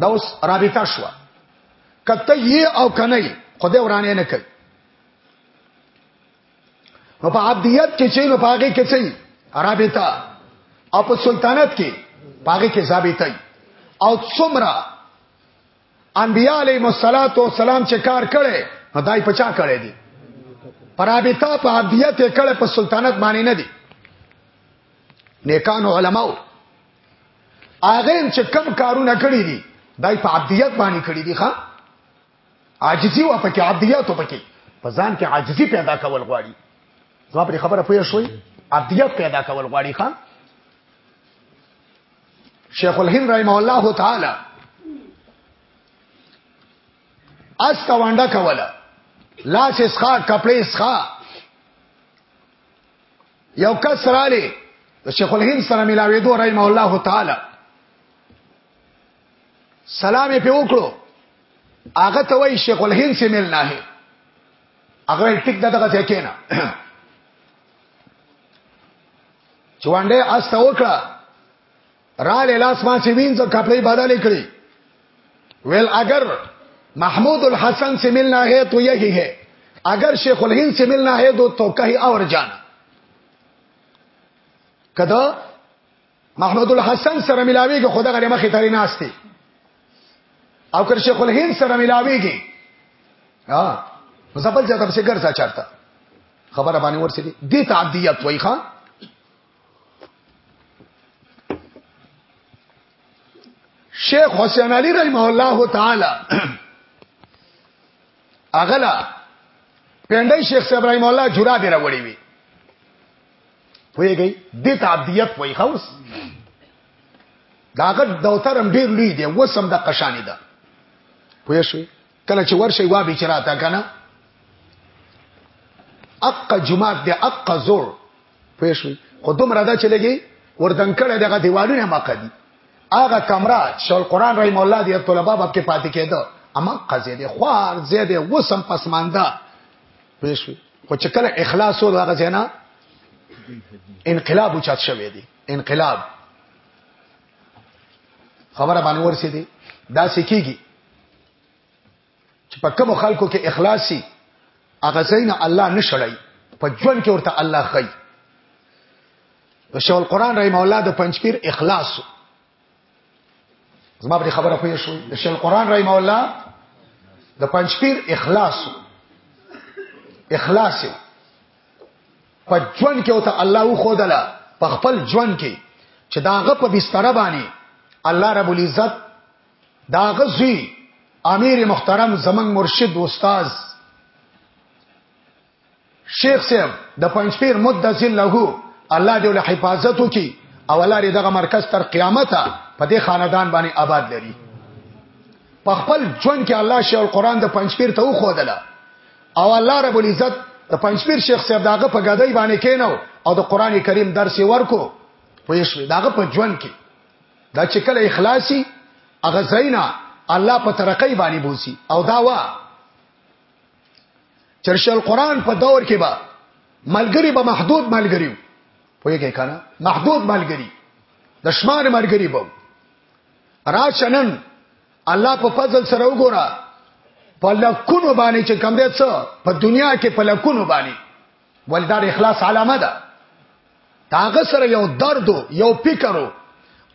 دا اوس رابطه شو کته یې او کنه خدای ورانه نه کوي نو په عبدیت کې چې نو پاګه کې چې رابطه او په سلطنت کې پاګه کې ثابتای او څومره انبیاء علیهم الصلاۃ والسلام چې کار کړي نو دای په چا کړي دي پرابطه په عبدیت کړي په سلطنت باندې نه دي نیکانو علماو هغه چې کم کارونه کړی دي دای په عبدیت باندې کړی دي ښا عاجزی و پکې عبدیت و پکې په ځان کې عاجزی پیدا کول غواړي زما پر خبره پوه شوي عبدیت پیدا کول غواړي ښا شیخ الهند رحم الله تعالی اس کاونډه کوله لاس اسخا کپڑے اسخا یو کس را لې شیخ الهند سره ملاوي دوه رحم الله تعالی سلام یې په وکړو هغه ته وای شیخ الهند سي ملنا هي هغه ټیک دغه ځای کېنه چوانډه استه وکړه را لاس ما چې وینځه کپړې بدلې کړې ویل اگر محمود الحسن سے ملنا ہے تو یہی ہے اگر شیخ الهند سے ملنا ہے تو تو کہیں اور جانا کدا محمد الحسن سره ملاویږي خدا غره مخې ترې ناشته او کر شیخ الهند سره ملاویږي ها زبل جاته څه ګرځا چارتا خبره باندې ورسېږي دې تعدیات وای خان شیخ حسین علی رحمه الله تعالی اغلا پندای شیخ ابراهیم الله جورا دی راوړی وی ویږي د تعبدیت وای خوس داغه دوترم ډیر لوی دی وسم د قشانی ده پوه شو کله چې ورشي وا به چراته کنه اق جمعات دی اق زور پوه شو خو دومره دا چلےږي وردن کړه دغه دیوالونه مخه دي هغه کمره چې القرآن رحم الله دی طلبه باب کې پاتې کېده اما قضیه دی خوار زیاده وسم پسمانده پېښوي خو چې کله اخلاص او هغه ځنا انقلاب اوچت شوی دی انقلاب خبره باندې ورسې دي دا سکیږي چې په کوم خلکو کې اخلاصي هغه زین الله نشړای په ژوند کې ورته الله خی شیخ القران رحم الله د پنځپیر اخلاص زما په خبره پوه شو د شیخ القرآن رحم الله د پنځپیر اخلاص اخلاص په ژوند کې او ته الله و خودله په خپل ژوند کې چې داغه په بستر باندې الله رب العزت داغه زی امیر محترم زمنګ مرشد استاد شیخ صاحب د پنځپیر مدذل له الله دې له حفاظت وکي او الله دې دغه مرکز تر قیامت په دې خاندان باندې آباد لري په خپل ژوند کې الله شیخ القرآن د پنځپیر ته وخودله او الله رب العزت د پنځپیر شیخ صاحب داغه په غدای باندې کینو او د قران کریم درس ورکو پوه شو داغه په ژوند کې دا چې کله اخلاصي اغه زینا الله په ترقی باندې بوسي او دا وا چرشل قران په دور کې با ملګری به محدود ملګری پوهیږي کنه محدود ملګری د شمار ملګری به راشنن الله په فضل سره وګوره په لکونو باندې چې کم دې څه په دنیا کې په لکونو باندې ولدا د اخلاص علامه ده تاغه سره یو درد یو فکرو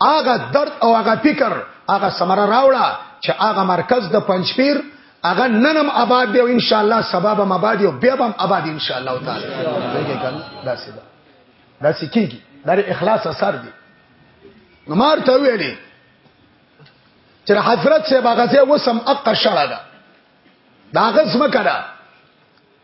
هغه درد او هغه فکر هغه سمره راوړه چې هغه مرکز د پنځپیر هغه ننم آباد دی او ان شاء الله سبب هم آباد دی او بیا هم آباد ان شاء الله تعالی دا سیدا دا سکیږي دا اخلاص اثر دی نو مار ته ویلې چې حضرت سے باغزه وسم اق شړه دا دا غزم کړه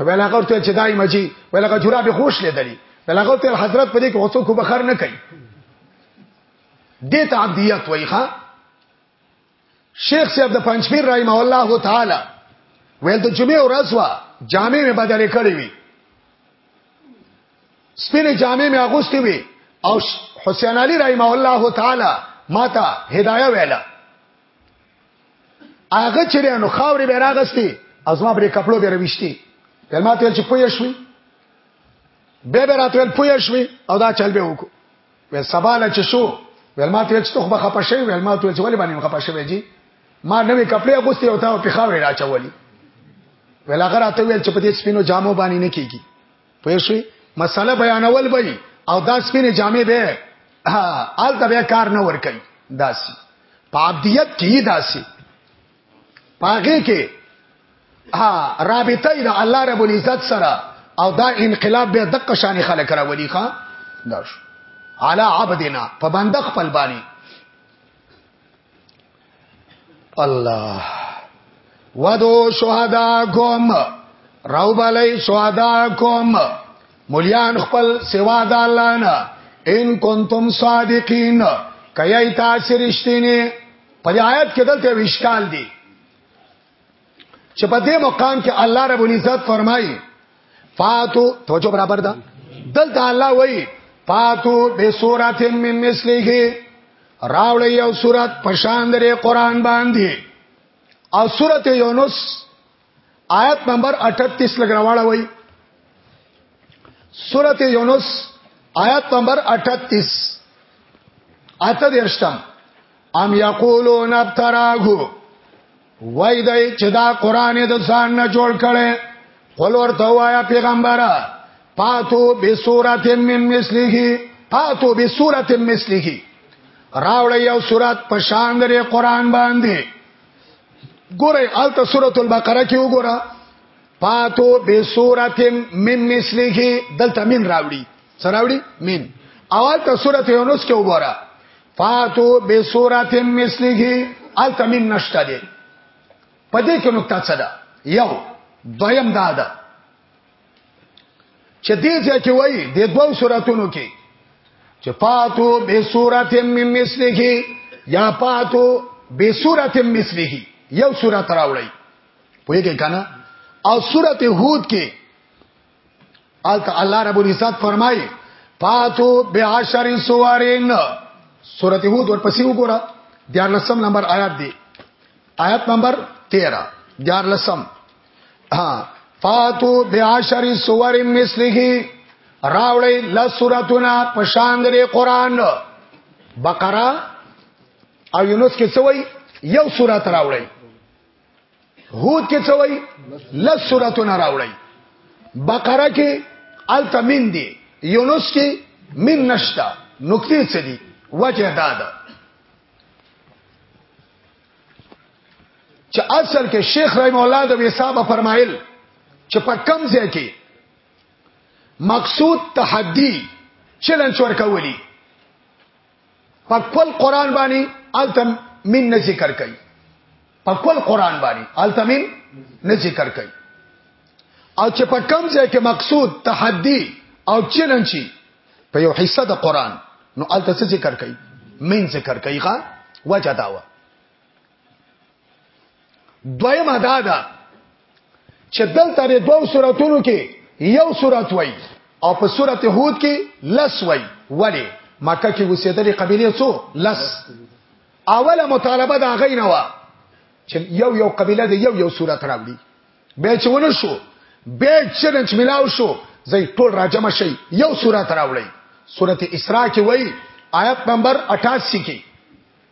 ویل هغه ته چې دای مجي ویل هغه جورا به خوش لیدلی ویل هغه ته حضرت په دې کې اوسو کو بخر نه کوي دې تعبدیت وایخه شیخ صاحب د پنځپیر رحم الله تعالی ویل ته جمعه ورځ وا جامع می بدلې کړې وی سپینې جامع می اغوستې وی او حسین علی رحم الله تعالی ماته هدايه ویله هغه چې نو خاورې به راغستي ازما بری کپلو به رويشتي کلمات چې پوي شوي به به راتل پوي شوي او دا چل به وکړو و سباله چې شو ولما ته چې توخه خپه شوی ولما ته چې ولې باندې خپه شوی جی ما نوې کپڑے اغوستي او تا په خاورې راچولي ولا غره ته ویل چې په دې سپینو جامو باندې نه کیږي پوه شئ مسله بیانول به او دا سپینې جامې به آل ته کار نه ور کوي داسي پابدیت کې داسي پاګه کې ها رابطه د الله رب العزت سره او دا انقلاب به دقه شان خلک راولي ښا داش علی عبدنا په بند خپل باندې الله ودو شهداکم روب علی شهداکم مليان خپل سوا د الله نه ان کنتم صادقین کای تاسو رښتینی په آیات کې دلته وشکال دی چې په دې مقام کې الله رب العزت فرمایي فاتو توجه برابر ده دلته الله وایي فاتو به سورات من مثله راوړی یو سورات پشان درې قران باندې او سورته یونس آیت نمبر 38 لګراواله وایي سورته یونس آیت نمبر 38 اته درشتم ام یقولون ابتراه وای دای چې دا قران د ځان نه جوړ کړي قل ورته وایا پیغمبره پاتو بسورت من مثله پاتو بسورت من مثله راوړ یو سورت په شان لري قران باندې ګوره الته سورۃ البقره کې وګوره پاتو بسورت من مثله دلته من راوړي سراوړي من اول ته سورۃ یونس کې وګوره فاتو به سورات مثله التمیم نشته دی په دې کې نقطه څه ده یو دویم دا ده چې دې ځای کې وایي د دوو سوراتونو کې چې پاتو به سورات من مثله یا پاتو به سورات مثله یو سورات راوړی پوهیږئ کنه او سورته هود کې آلته الله رب العزت فرمایي پاتو بعشر سوارین سورته هود ورپسې وګوره دیار لسم نمبر آیات دی آیات نمبر 13 دیار لسم ها فاتو بعشر سور مثله راوړی ل سوراتنا پشان دی قران بقره او یونس کې سوی یو سورات راوړی هود کې څه وای لس سوراتونه راوړی بقره کې التمین دی یونس کې من نشتا نقطې څه دي وجه دا ده چې اصل کې شیخ رحم الله د حساب فرمایل چې په کم ځای کې مقصود تحدی چیلنج ورکولی په خپل قران باندې التم من نه ذکر کوي په خپل قران باندې التم من نه ذکر کوي او چې په کم ځای کې مقصود تحدي او چیلنج شي په یو حصہ د قران نو الته څه ذکر کوي من ذکر کوي ښا وجه داوه دویمه دا ده چې دلته د دوو سوراتونو کې یو سورات وای او په سورت هود کې لس وای ولی مکه کې وسیدلې قبیله څو لس اوله مطالبه دا غي نه و چې یو یو قبیله د یو یو سورات راوړي به چې ونه شو به چې ملاو شو زي ټول راجم شي یو سورات راوړي سورت اسراء کې وای آیت نمبر 88 کې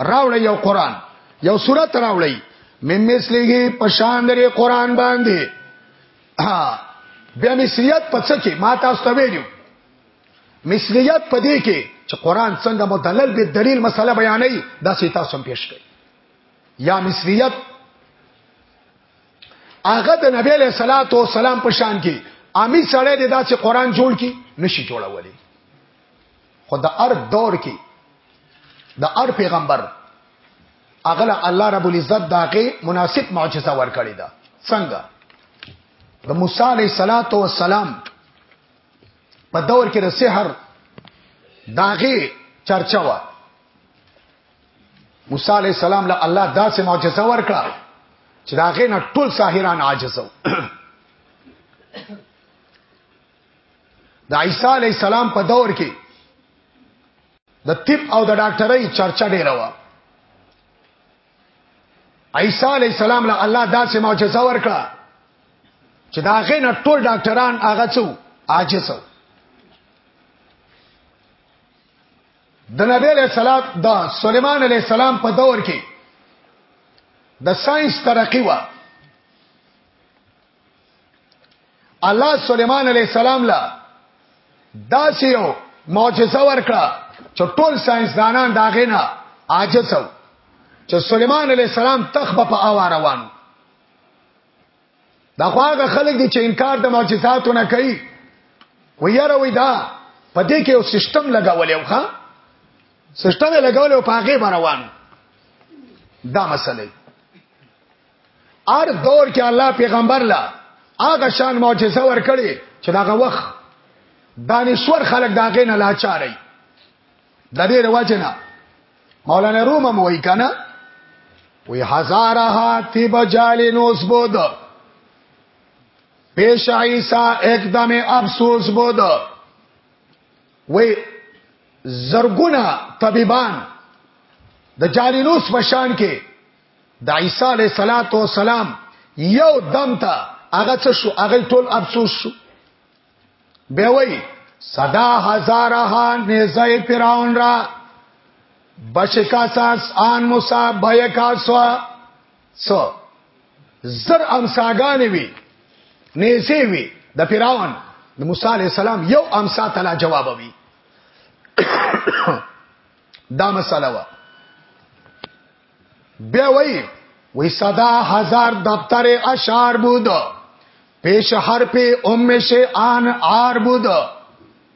راوړی یو قران یو سورت راوړی مم مثله پشان درې قران باندې ها بیا مثلیت پڅ کې ما تاسو ته ویلو مثلیت پدې کې چې قران څنګه مدلل به دلیل مسله بیانې دا سې تاسو هم پیش کړئ یا مثلیت هغه د نبی له صلوات و سلام په شان کې امی سړی د داسې قران جوړ کی نشي جوړولی خو د ار دور کې د ار پیغمبر اغل الله رب العزت داغه مناسب معجزه ورکړی دا څنګه د موسی علیه صلوات و سلام په دور کې د سحر داغه چرچا و موسی علیه السلام له الله داسې معجزه ورکړه چې داغه نه ټول ساحران عاجز وو د عیسی علی السلام په دور کې د طب او د ډاکټرۍ چرچا ډیره و عیسی علی السلام له الله داسې معجزه ورکړه چې دا غې نه ټول ډاکټران هغه څو عاجز و د نبی علیہ السلام د سليمان علیہ السلام په دور کې د ساينس ترقی و الله سليمان عليه السلام لا داسې یو معجزه ورکړه چې ټول ساينسدانان دا غینا عاجز وو چې سليمان عليه السلام تخ په اوا روان دا خو هغه خلک دي چې انکار د معجزاتو نه کوي ویره وی دا پدې کې یو سیستم لګولې و ښا سیستم لګولې او پاګې روان دا مسله ار دور کې الله پیغمبر لا هغه شان معجزه ورکړي چې داغه وخت دانشور خلک داغه نه لاچاري د دې رواجنه مولانا روم هم وای کنه وی هزارها تی بجال نوس بود پیش عیسا اکدم افسوس بود وی زرگونا طبیبان د جالینوس پشان کې د عیسی علیه الصلاۃ والسلام یو دم ته هغه څه شو هغه ټول افسوس شو به وای صدا هزارها نزای فراون را بشکا ساس آن موسی بای کا سو سو زر امساګان وی نزی وی د فراون د موسی علی السلام یو امسا تلا جواب وی دا مسله وا بیا وای وای صدا هزار دفتر اشعار بود پیش هر په ام شه آن آر بود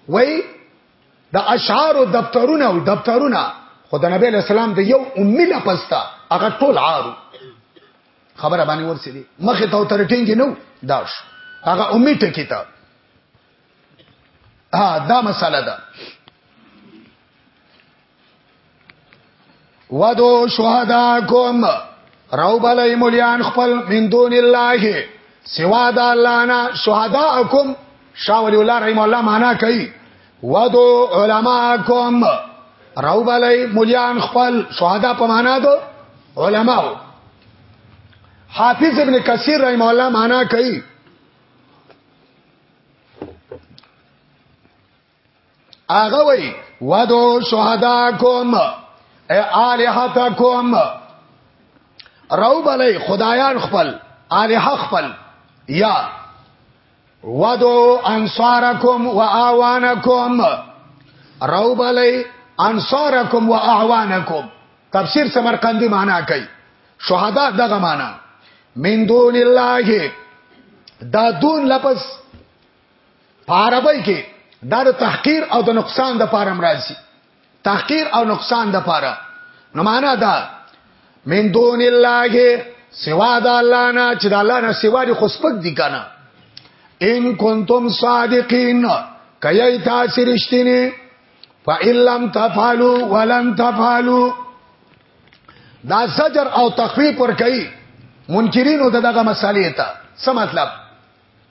وای د اشعار او دفترونه او دفترونه خدای نبی اسلام د یو امي لپستا هغه ټول عارو خبره باندې ورسېدي مخه ته تر ټینګ نو داش هغه امي ټکی ته ها دا مساله ده ودو شهداکم راو بلای مليان خپل من دون الله سوا د الله نه شهداکم شاه ولی الله رحم الله معنا کوي ودو علماکم راو بلای مليان خپل شهدا په معنا دو علماو حافظ ابن کثیر رحم الله معنا کوي هغه وی ودو شهداکم ای الہاتکم راو بلای خدایان خپل الہ خپل یا ودو انصارکم و اعوانکم راو بلای انصارکم و اعوانکم تفسیر سمرقندی معنا کوي شهدا دغه معنا من دون الله دا دون لفظ په عربی کې دا د تحقیر او د نقصان د پاره مرাজি تحقیر او نقصان د پاره نو معنا دا من دون الله سوا د الله نه چې د الله نه سوا دي خو سپک دي کنه ان کنتم صادقین کای تاسو رښتینی فإِن لَّمْ تَفْعَلُوا وَلَن تَفْعَلُوا دا زجر او تخفیف ور کوي منکرینو دغه مسالې ته څه مطلب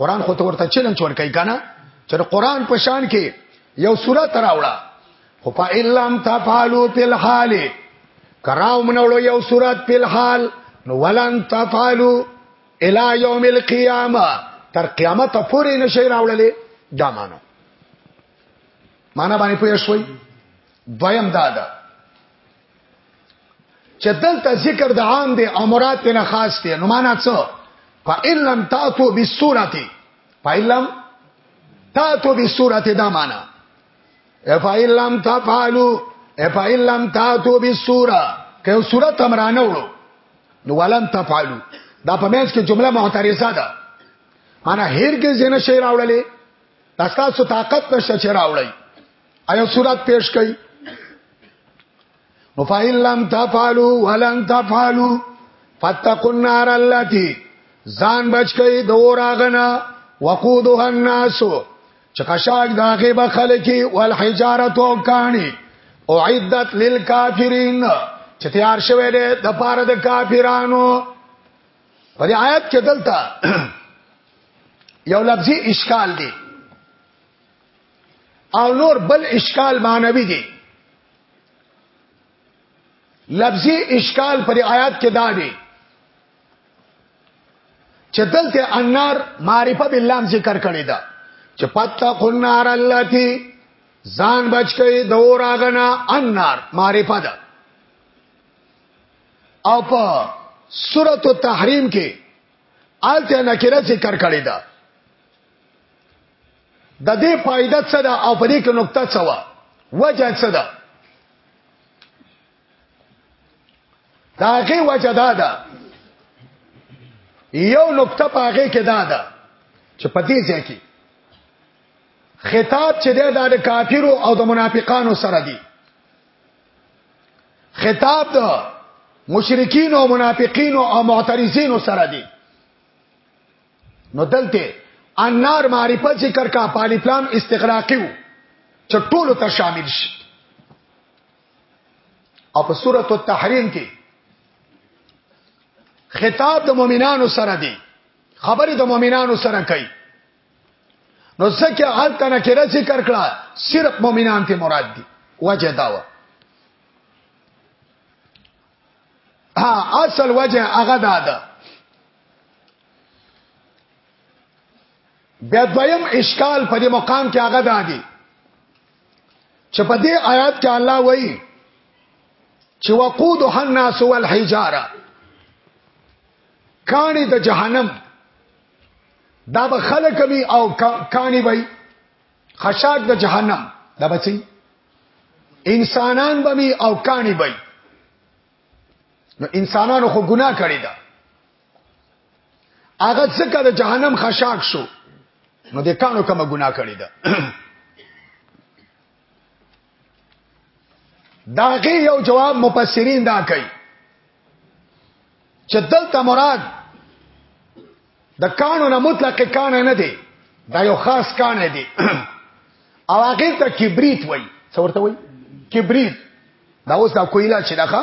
قران خو ته ورته چیلنج ورکای کنه چې قران په شان کې یو سورته راوړه خو په اعلان تفعلوا فی الحال کراو منولو یو سورته فی الحال نو ولن تفعلوا الى یوم القیامه تر قیامت پورې نشي راوړلې دا مانو معنا باندې پوه شوي دویم دا ده چې دلته ذکر د عام دی او مراد ته نه خاص دی نو معنا څه فإِن لَمْ تَأْتُوا بِالسُّورَةِ فإن لم تاتو بی صورت دا مانا فإن لم تفعلوا فإن لم تاتو بی صورت که صورت امرانه وړو نو ولم تفعلوا دا په منځ کې جمله معترضه ده معنا هرګز نه شی راوړلې تاسو طاقت نشه چې راوړی ایا صورت پیش کړي نو فاین لم تفعلوا ولن تفعلوا فتقوا النار التي ځان بچ کئ د اور اغنا وقودها الناس چې خشاک داغه به خلکی والحجاره او کانی او عدت للکافرین چې تیار شوه دې د پاره د کافرانو په دې آیت کې دلته یو لفظي اشکال دی او نور بل اشکال معنوي دي لفظي اشکال پر آیات کې دا دی چې دلته النار معرفه بالله ذکر کړی دا چې پتا قنار الله تی ځان بچ کړي دور اغنا النار معرفه ده او په سورۃ التحریم کې آلته نکره ذکر کړی دا د دې فائدہ څه ده او په دې کې نقطه څه و وجه څه ده دا هغه وجه دا ده یو نقطه په هغه کې دا ده چې په دې ځای کې خطاب چې دا د کافرو او د منافقانو سره دی خطاب د مشرکین او منافقین او معترضین سره دی نو دلته انار معرفت ذکر کا پالیفلام استغراقی وو چې ټولو ته شامل شي او په سورۃ التحریم کې خطاب د مؤمنانو سره دی خبرې د مؤمنانو سره کوي نو ځکه حالته نه کړه ذکر کړه صرف مؤمنان ته مراد دي وجه داوه ها اصل وجه هغه دا ده بیا دویم اشکال په دې مقام کې هغه دادی چې په دې آیات کې الله وایي چې وقود الناس والحجاره کانی د جهنم دا به خلک می او کانی وای خشاک د جهنم دا بچي انسانان به می او کانی وای نو انسانانو خو ګناه کړی دا هغه څکه د جهنم خشاک شو نو د کانو کومه ګناه کړی ده داغه یو جواب مفسرین دا کوي چې دلته مراد د کانو نه مطلق کان نه دی دا یو خاص کان دی او هغه ته کبریت وای څورته وای کبریت دا اوس دا کویلا چې دغه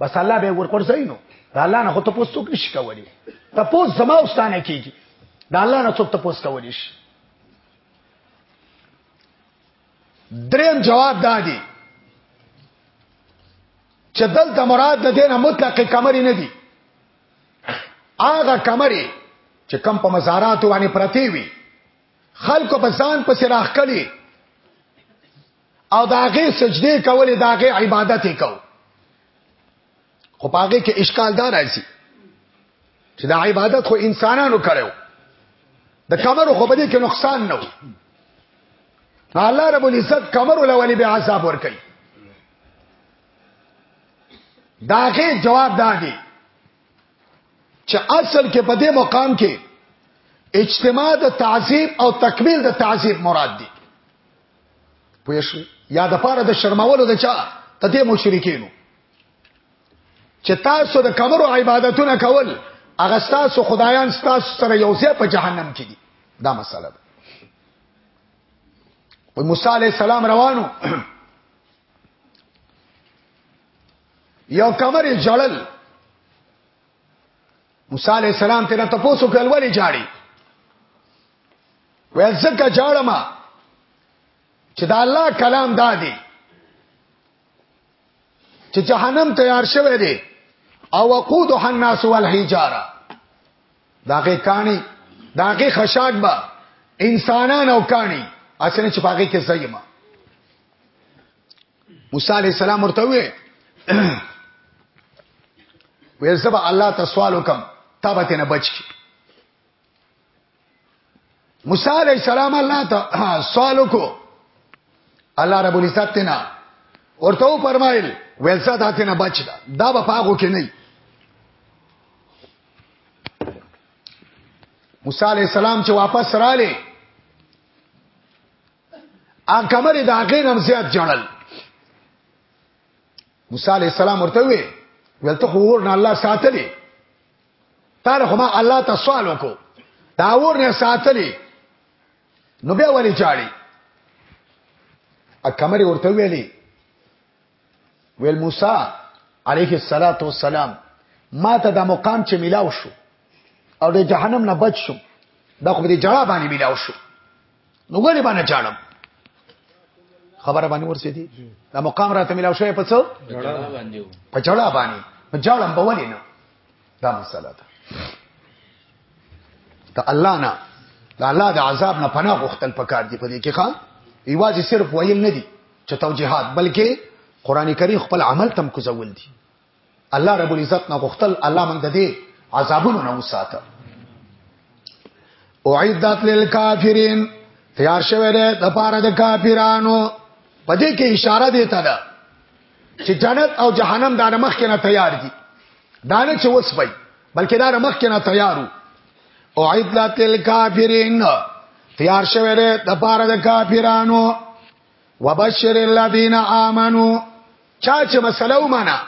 بس الله به ورکړځي نو د الله نه خو ته پوسټوک نشي کولی ته پوس زما واستانه کیږي د الله نه څوک ته پوس کولی شي دریم جواب دادی چې دلته مراد د دینه مطلق کمرې نه دي هغه کمرې چې کم په مزارات باندې پرتی وي خلکو په ځان پسې راخکلي او داغه سجده کولې داغه عبادت کو خو پاګه کې اشکال دار راځي چې دا عبادت خو انسانانو کړو د کمرو خو بده کې نقصان نه و الله رب العزت کمرو لولي به عذاب ور کوي داغه جواب دادی چې اصل کې په دې مقام کې اجتماع د تعذيب او تکمیل د تعذيب مراد دي پوښ یا د پاره د شرمولو د چا ته د مشرکینو چې تاسو د کمرو عبادتونه کول هغه تاسو خدایان تاسو سره یو ځای په جهنم کې دي دا مسله ده و موسی علی السلام روانو یو کمر جړل موسی علی السلام ته تاسو کول ولې جاړي وې ځکه جاړم چې دا الله کلام دادی چې جهنم تیار شوه دی او وقود الناس والحجاره داګه کانی داګه خشاک با انسانان او کانی اسنه چې پاګه کې زېما موسی علی السلام ورته وې وې زبا الله ته سوال وکم تابته نه بچ کی موسی علی السلام الله ته سوال وکړو الله رب العزت تینا ورته فرمایل ویلسا داتې نه بچ دا دا به پاغو کې نه موسی علی السلام چې واپس رااله ا کمر د هغه نم زیات جړل موسی علی السلام ورته وی ولته خور نه الله ساتلی تار خو ما الله ته سوال وکړو دا ور نه ساتلی نو بیا ولی چاړي ا کمر ورته ویلی ویل موسی علیه الصلاۃ والسلام ما ته د مقام چې ملاو شو او د جهنم نه بچ شو دا خو به جړه باندې ملاو شو نو ګورې باندې جړم خبره باندې ورسې دي دا مقام راته ملاو شوی په څو په جړه باندې په جړم په ولې نه دا مسله ده ته الله نه دا الله د عذاب نه پناه غوښتل پکار دي په دې کې ښا ایواز صرف ویل نه دي چې توجيهات بلکې قران کریم خپل عمل تم کوزول دي الله رب العزت نه غختل الله موږ د دې عذابونو نه وساته اعدت للکافرین تیار شوه ده د پاره د کافرانو پدې کې اشاره دی ته ده چې جنت او جهنم د مخ کې نه تیار دي دا نه چې وس پي بلکې دا مخ کې نه تیارو او عدلت الکافرین تیار شوه ده د پاره د کافرانو وبشر الذين امنوا چا چې مسله ومنه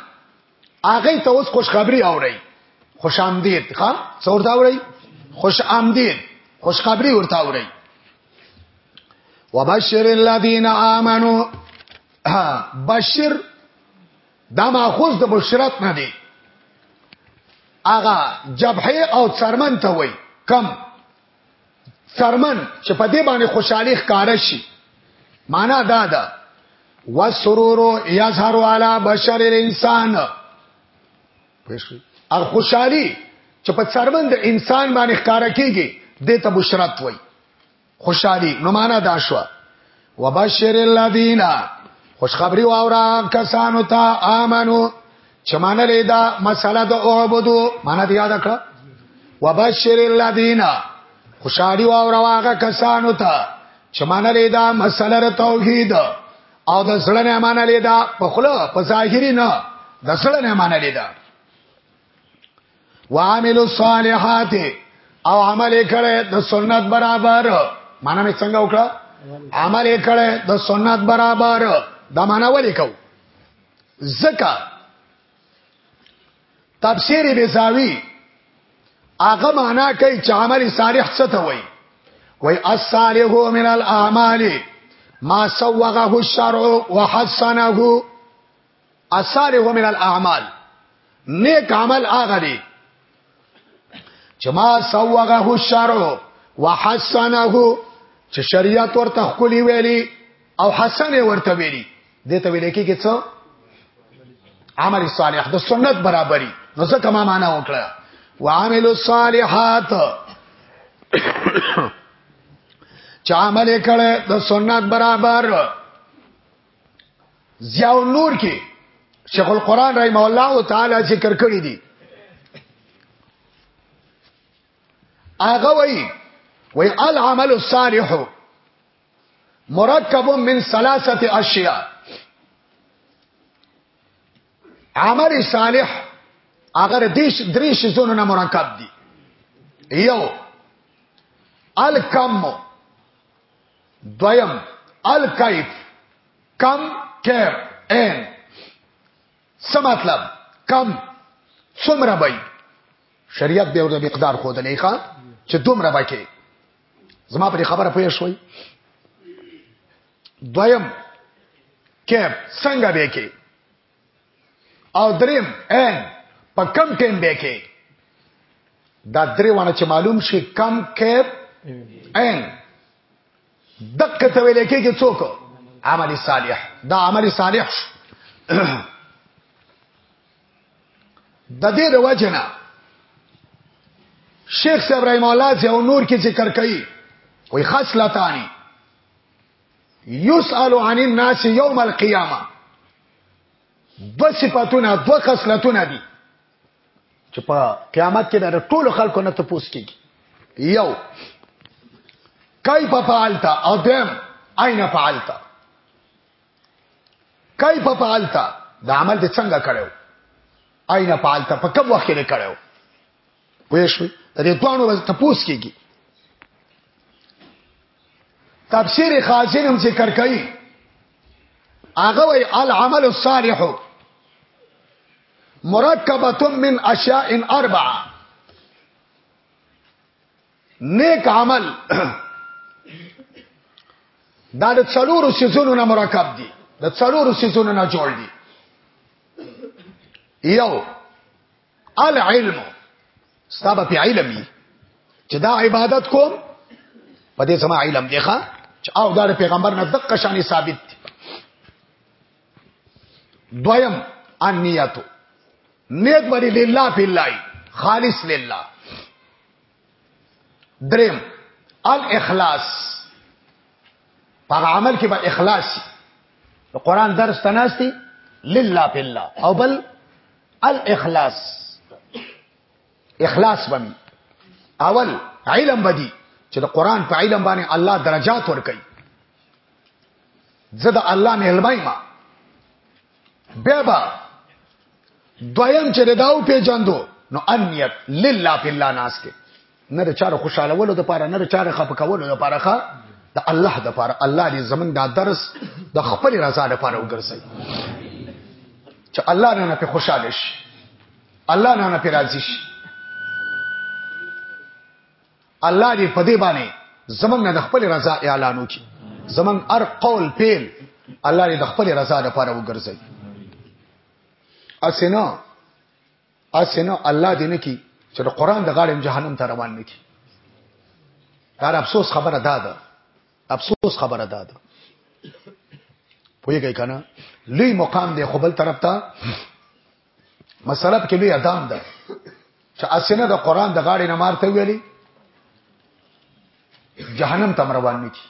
هغه ته اوس خوشخبری اوري خوش آمدید ښا څور دا اوري خوش آمدید خوشخبری ورته اوري وبشر الذين امنوا بشر دا ماخوذ د بشرت نه دی اغا جبهه او څرمن ته وای کم سرمن چې په دې باندې خوشحالي ښکار شي معنا دا ده وسرور یظهر علی بشر الانسان پښې ار خوشحالي چې په سرمن د انسان باندې ښکار کیږي دې ته بشرت وای خوشحالي نو معنا دا شوه وبشر الذين خوشخبری واورا کسانو ته امنو چې منلې دا مسله د اوبدو معنا دی یاد کړه وبشر الذين خوشالي واورا واغه کسانو ته چې منلې دا مسله د توحید او د سړنه منلې دا په خله په ظاهری نه د سړنه منلې دا وعملوا الصالحات او عمل کړه د سنت برابر معنا مې څنګه وکړه عمل کړه د سنت برابر دا معنا ولې کو زکا تفسیر بیزاوی هغه معنا کوي چې عمل صالح څه ته وایي وای الصالح من الاعمال ما سوغه الشرع وحسنه اصالح من الاعمال نیک عمل هغه دی چې ما سوغه الشرع وحسنه چې شریعت ورته خولي ویلي او حسن ورته ویلي دې ته ویل کېږي څه عمل صالح د سنت برابرۍ نو څه کما معنا وکړه وعمل الصالحات چا عمل کړه د سنت برابر ضیاء النور کې شیخ القران رحم الله تعالی ذکر کړی دی هغه وی وی العمل الصالح مرکب من ثلاثه اشیاء عمل صالح اگر دیش دریش زونو نه مرکب دی یو الکم دویم الکیف کم کیر ان څه مطلب کم څومره بای شریعت به ورته مقدار خو دلې ښا چې دومره بکې زما په خبره پوه شوي دویم کیف څنګه به کې او دریم ان په کم ټیم به کې دا درې ونه چې معلوم شي کم کیپ ان دقه ته ویل کېږي څوک عمل صالح دا عمل صالح د دې د وجنه شیخ ابراهیم الله چې او نور کې ذکر کوي وي خاص لاتانی یسأل عن الناس یوم القیامه دو صفاتونه دو خصلتونه دي چې په قیامت کې د ټولو خلکو نه ته پوس کیږي یو کای په فعلتا او دیم اين فعلتا کای په فعلتا د عمل د څنګه کړو اين فعلتا په کوم وخت کې کړو پوه شئ د دې دوانو باندې تپوس کیږي تفسیر خازن هم ذکر کوي هغه وی العمل الصالح مرکبه من اشیاء اربعه نیک عمل دا د څلورو سيزونو نه مرکب دي د څلورو سيزونو نه جوړ دي یو العلم ستابه په علم یې چې دا عبادت کوم په دې سما علم دی ښا چې او دا پیغمبر نه دقه شان ثابت دی دویم انیتو نیت بری لله بالله خالص لله دریم الاخلاص په عمل کې به اخلاص د قران درس تناستی لله فی الله او بل الاخلاص اخلاص بمی اول علم بدی چې د قران په علم باندې الله درجات ورکړي زه د الله مهرباني ما بیا با دویم چې داو پیجاندو نو انیت لله فی الله ناس کې نه د چاره خوشاله ولو د پاره نه د چاره خپ کولو د پاره ښا د الله د پاره الله دې زمونږ دا درس د خپل رضا د پاره وګرځي چې الله نه په خوشاله شي الله نه نه په راضي شي الله دې په دې باندې زمنګ د خپل رضا اعلان وکړي زمنګ ار قول پیل الله دې د خپل رضا لپاره وګرځي اسنه اسنه الله دې نه کی چې د قران د غاړې جهنم ته روان نه کی دا افسوس خبره ده ده افسوس خبره ده ده پوهیږئ کنه لوی مقام دی خپل طرف ته مسله کې لوی ادم ده چې اسنه د قران د غاړې نه مارته ویلي جهنم ته روان نه کی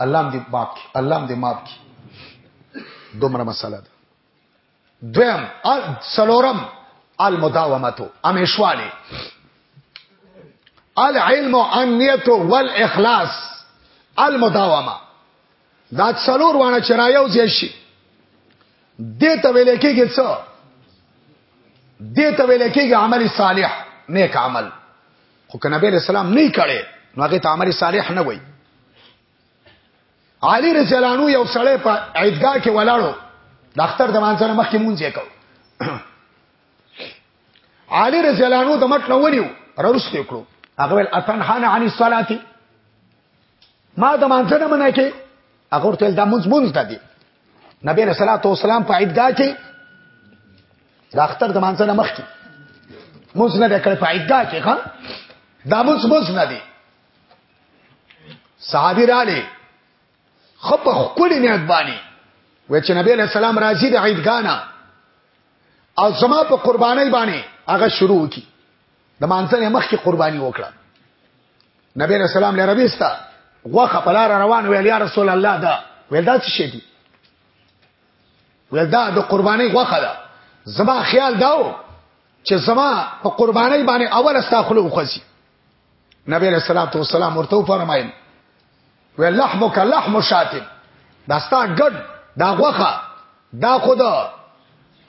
الله دې معاف کی الله دې معاف کی دومره مسله ده دویم سلورم المداومتو امیشوالی العلم انیتو والاخلاص المداومه دا څلور وانه چې را یو ځای شي دې ته ویل کېږي څه دې ته ویل کېږي عمل صالح نیک عمل خو کنه به اسلام نه کړي نو هغه ته عمل صالح نه وایي علی رضی الله عنه یو سړی په عیدګاه کې ولاړو د اختر د مانځنه مخکې مونږ یې کو علی رضی الله عنه د مټ نو ونیو رسته کړو هغه ول اتنحان عن الصلاه ما د مانځه نه منه کې هغه ورته د مونږ مونږ ته دي نبی رسول الله والسلام په عیدګاه کې د اختر د مانځه نه مخ کې مونږ نه کړ په عیدګاه کې ها د مونږ مونږ نه دي صحابي رااله خو په خپل نیت باندې و چې نبی له سلام راځي د عیدګاه نه او زما په قرباني باندې هغه شروع کی د مانځه نه مخ کې قرباني وکړه نبی رسول سلام له ربيستا غوخه په لار روان ویل یا رسول الله دا ویل دا څه شي دي ویل دا د قرباني غوخه ده زما خیال داو چې زما په قرباني باندې اول استخلو وخسي نبی علیہ الصلوۃ والسلام ورته فرمایل و لحمک لحم شاتن دا ستا ګډ دا غوخه دا خدا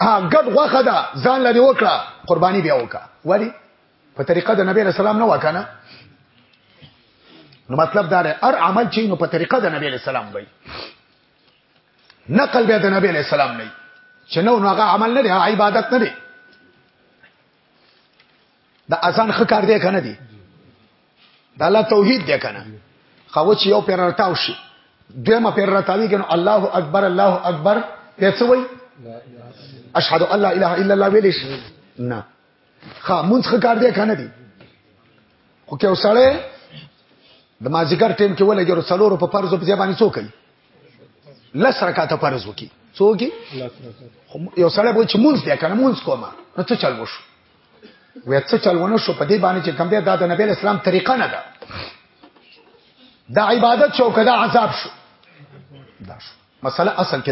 ها ګډ غوخه دا ځان لري وکړه قرباني بیا وکړه ولی په طریقه د نبی رسول الله نه وکنه نو مطلب دا دی هر عمل چې نو په طریقه د نبی رسول الله وي نقل به د نبی رسول الله نه چې نو هغه عمل نه دی عبادت نه دی دا اذان خکار دی کنه دی دا الله توحید دی کنه خو چې یو پیر راتاو شي دیمه پیر راتاوی کنه الله اکبر الله اکبر هیڅ وای اشهد ان لا اله الا الله ویل شي نه ها مونږ ښه کار دی کنه دی خو کې وسړې د مازیګر ټیم کې ولګي رسولور په فرض په ځای باندې څوک لس رکعات فرض وکي څوک یو سړی به چې مونږ دی کنه مونږ کومه نو څه چل وشو وې څه چل ونه شو په دې باندې چې کوم دی دا د نبی اسلام طریقه نه ده دا عبادت شو کدا عذاب شو دا شو مسله اصل کې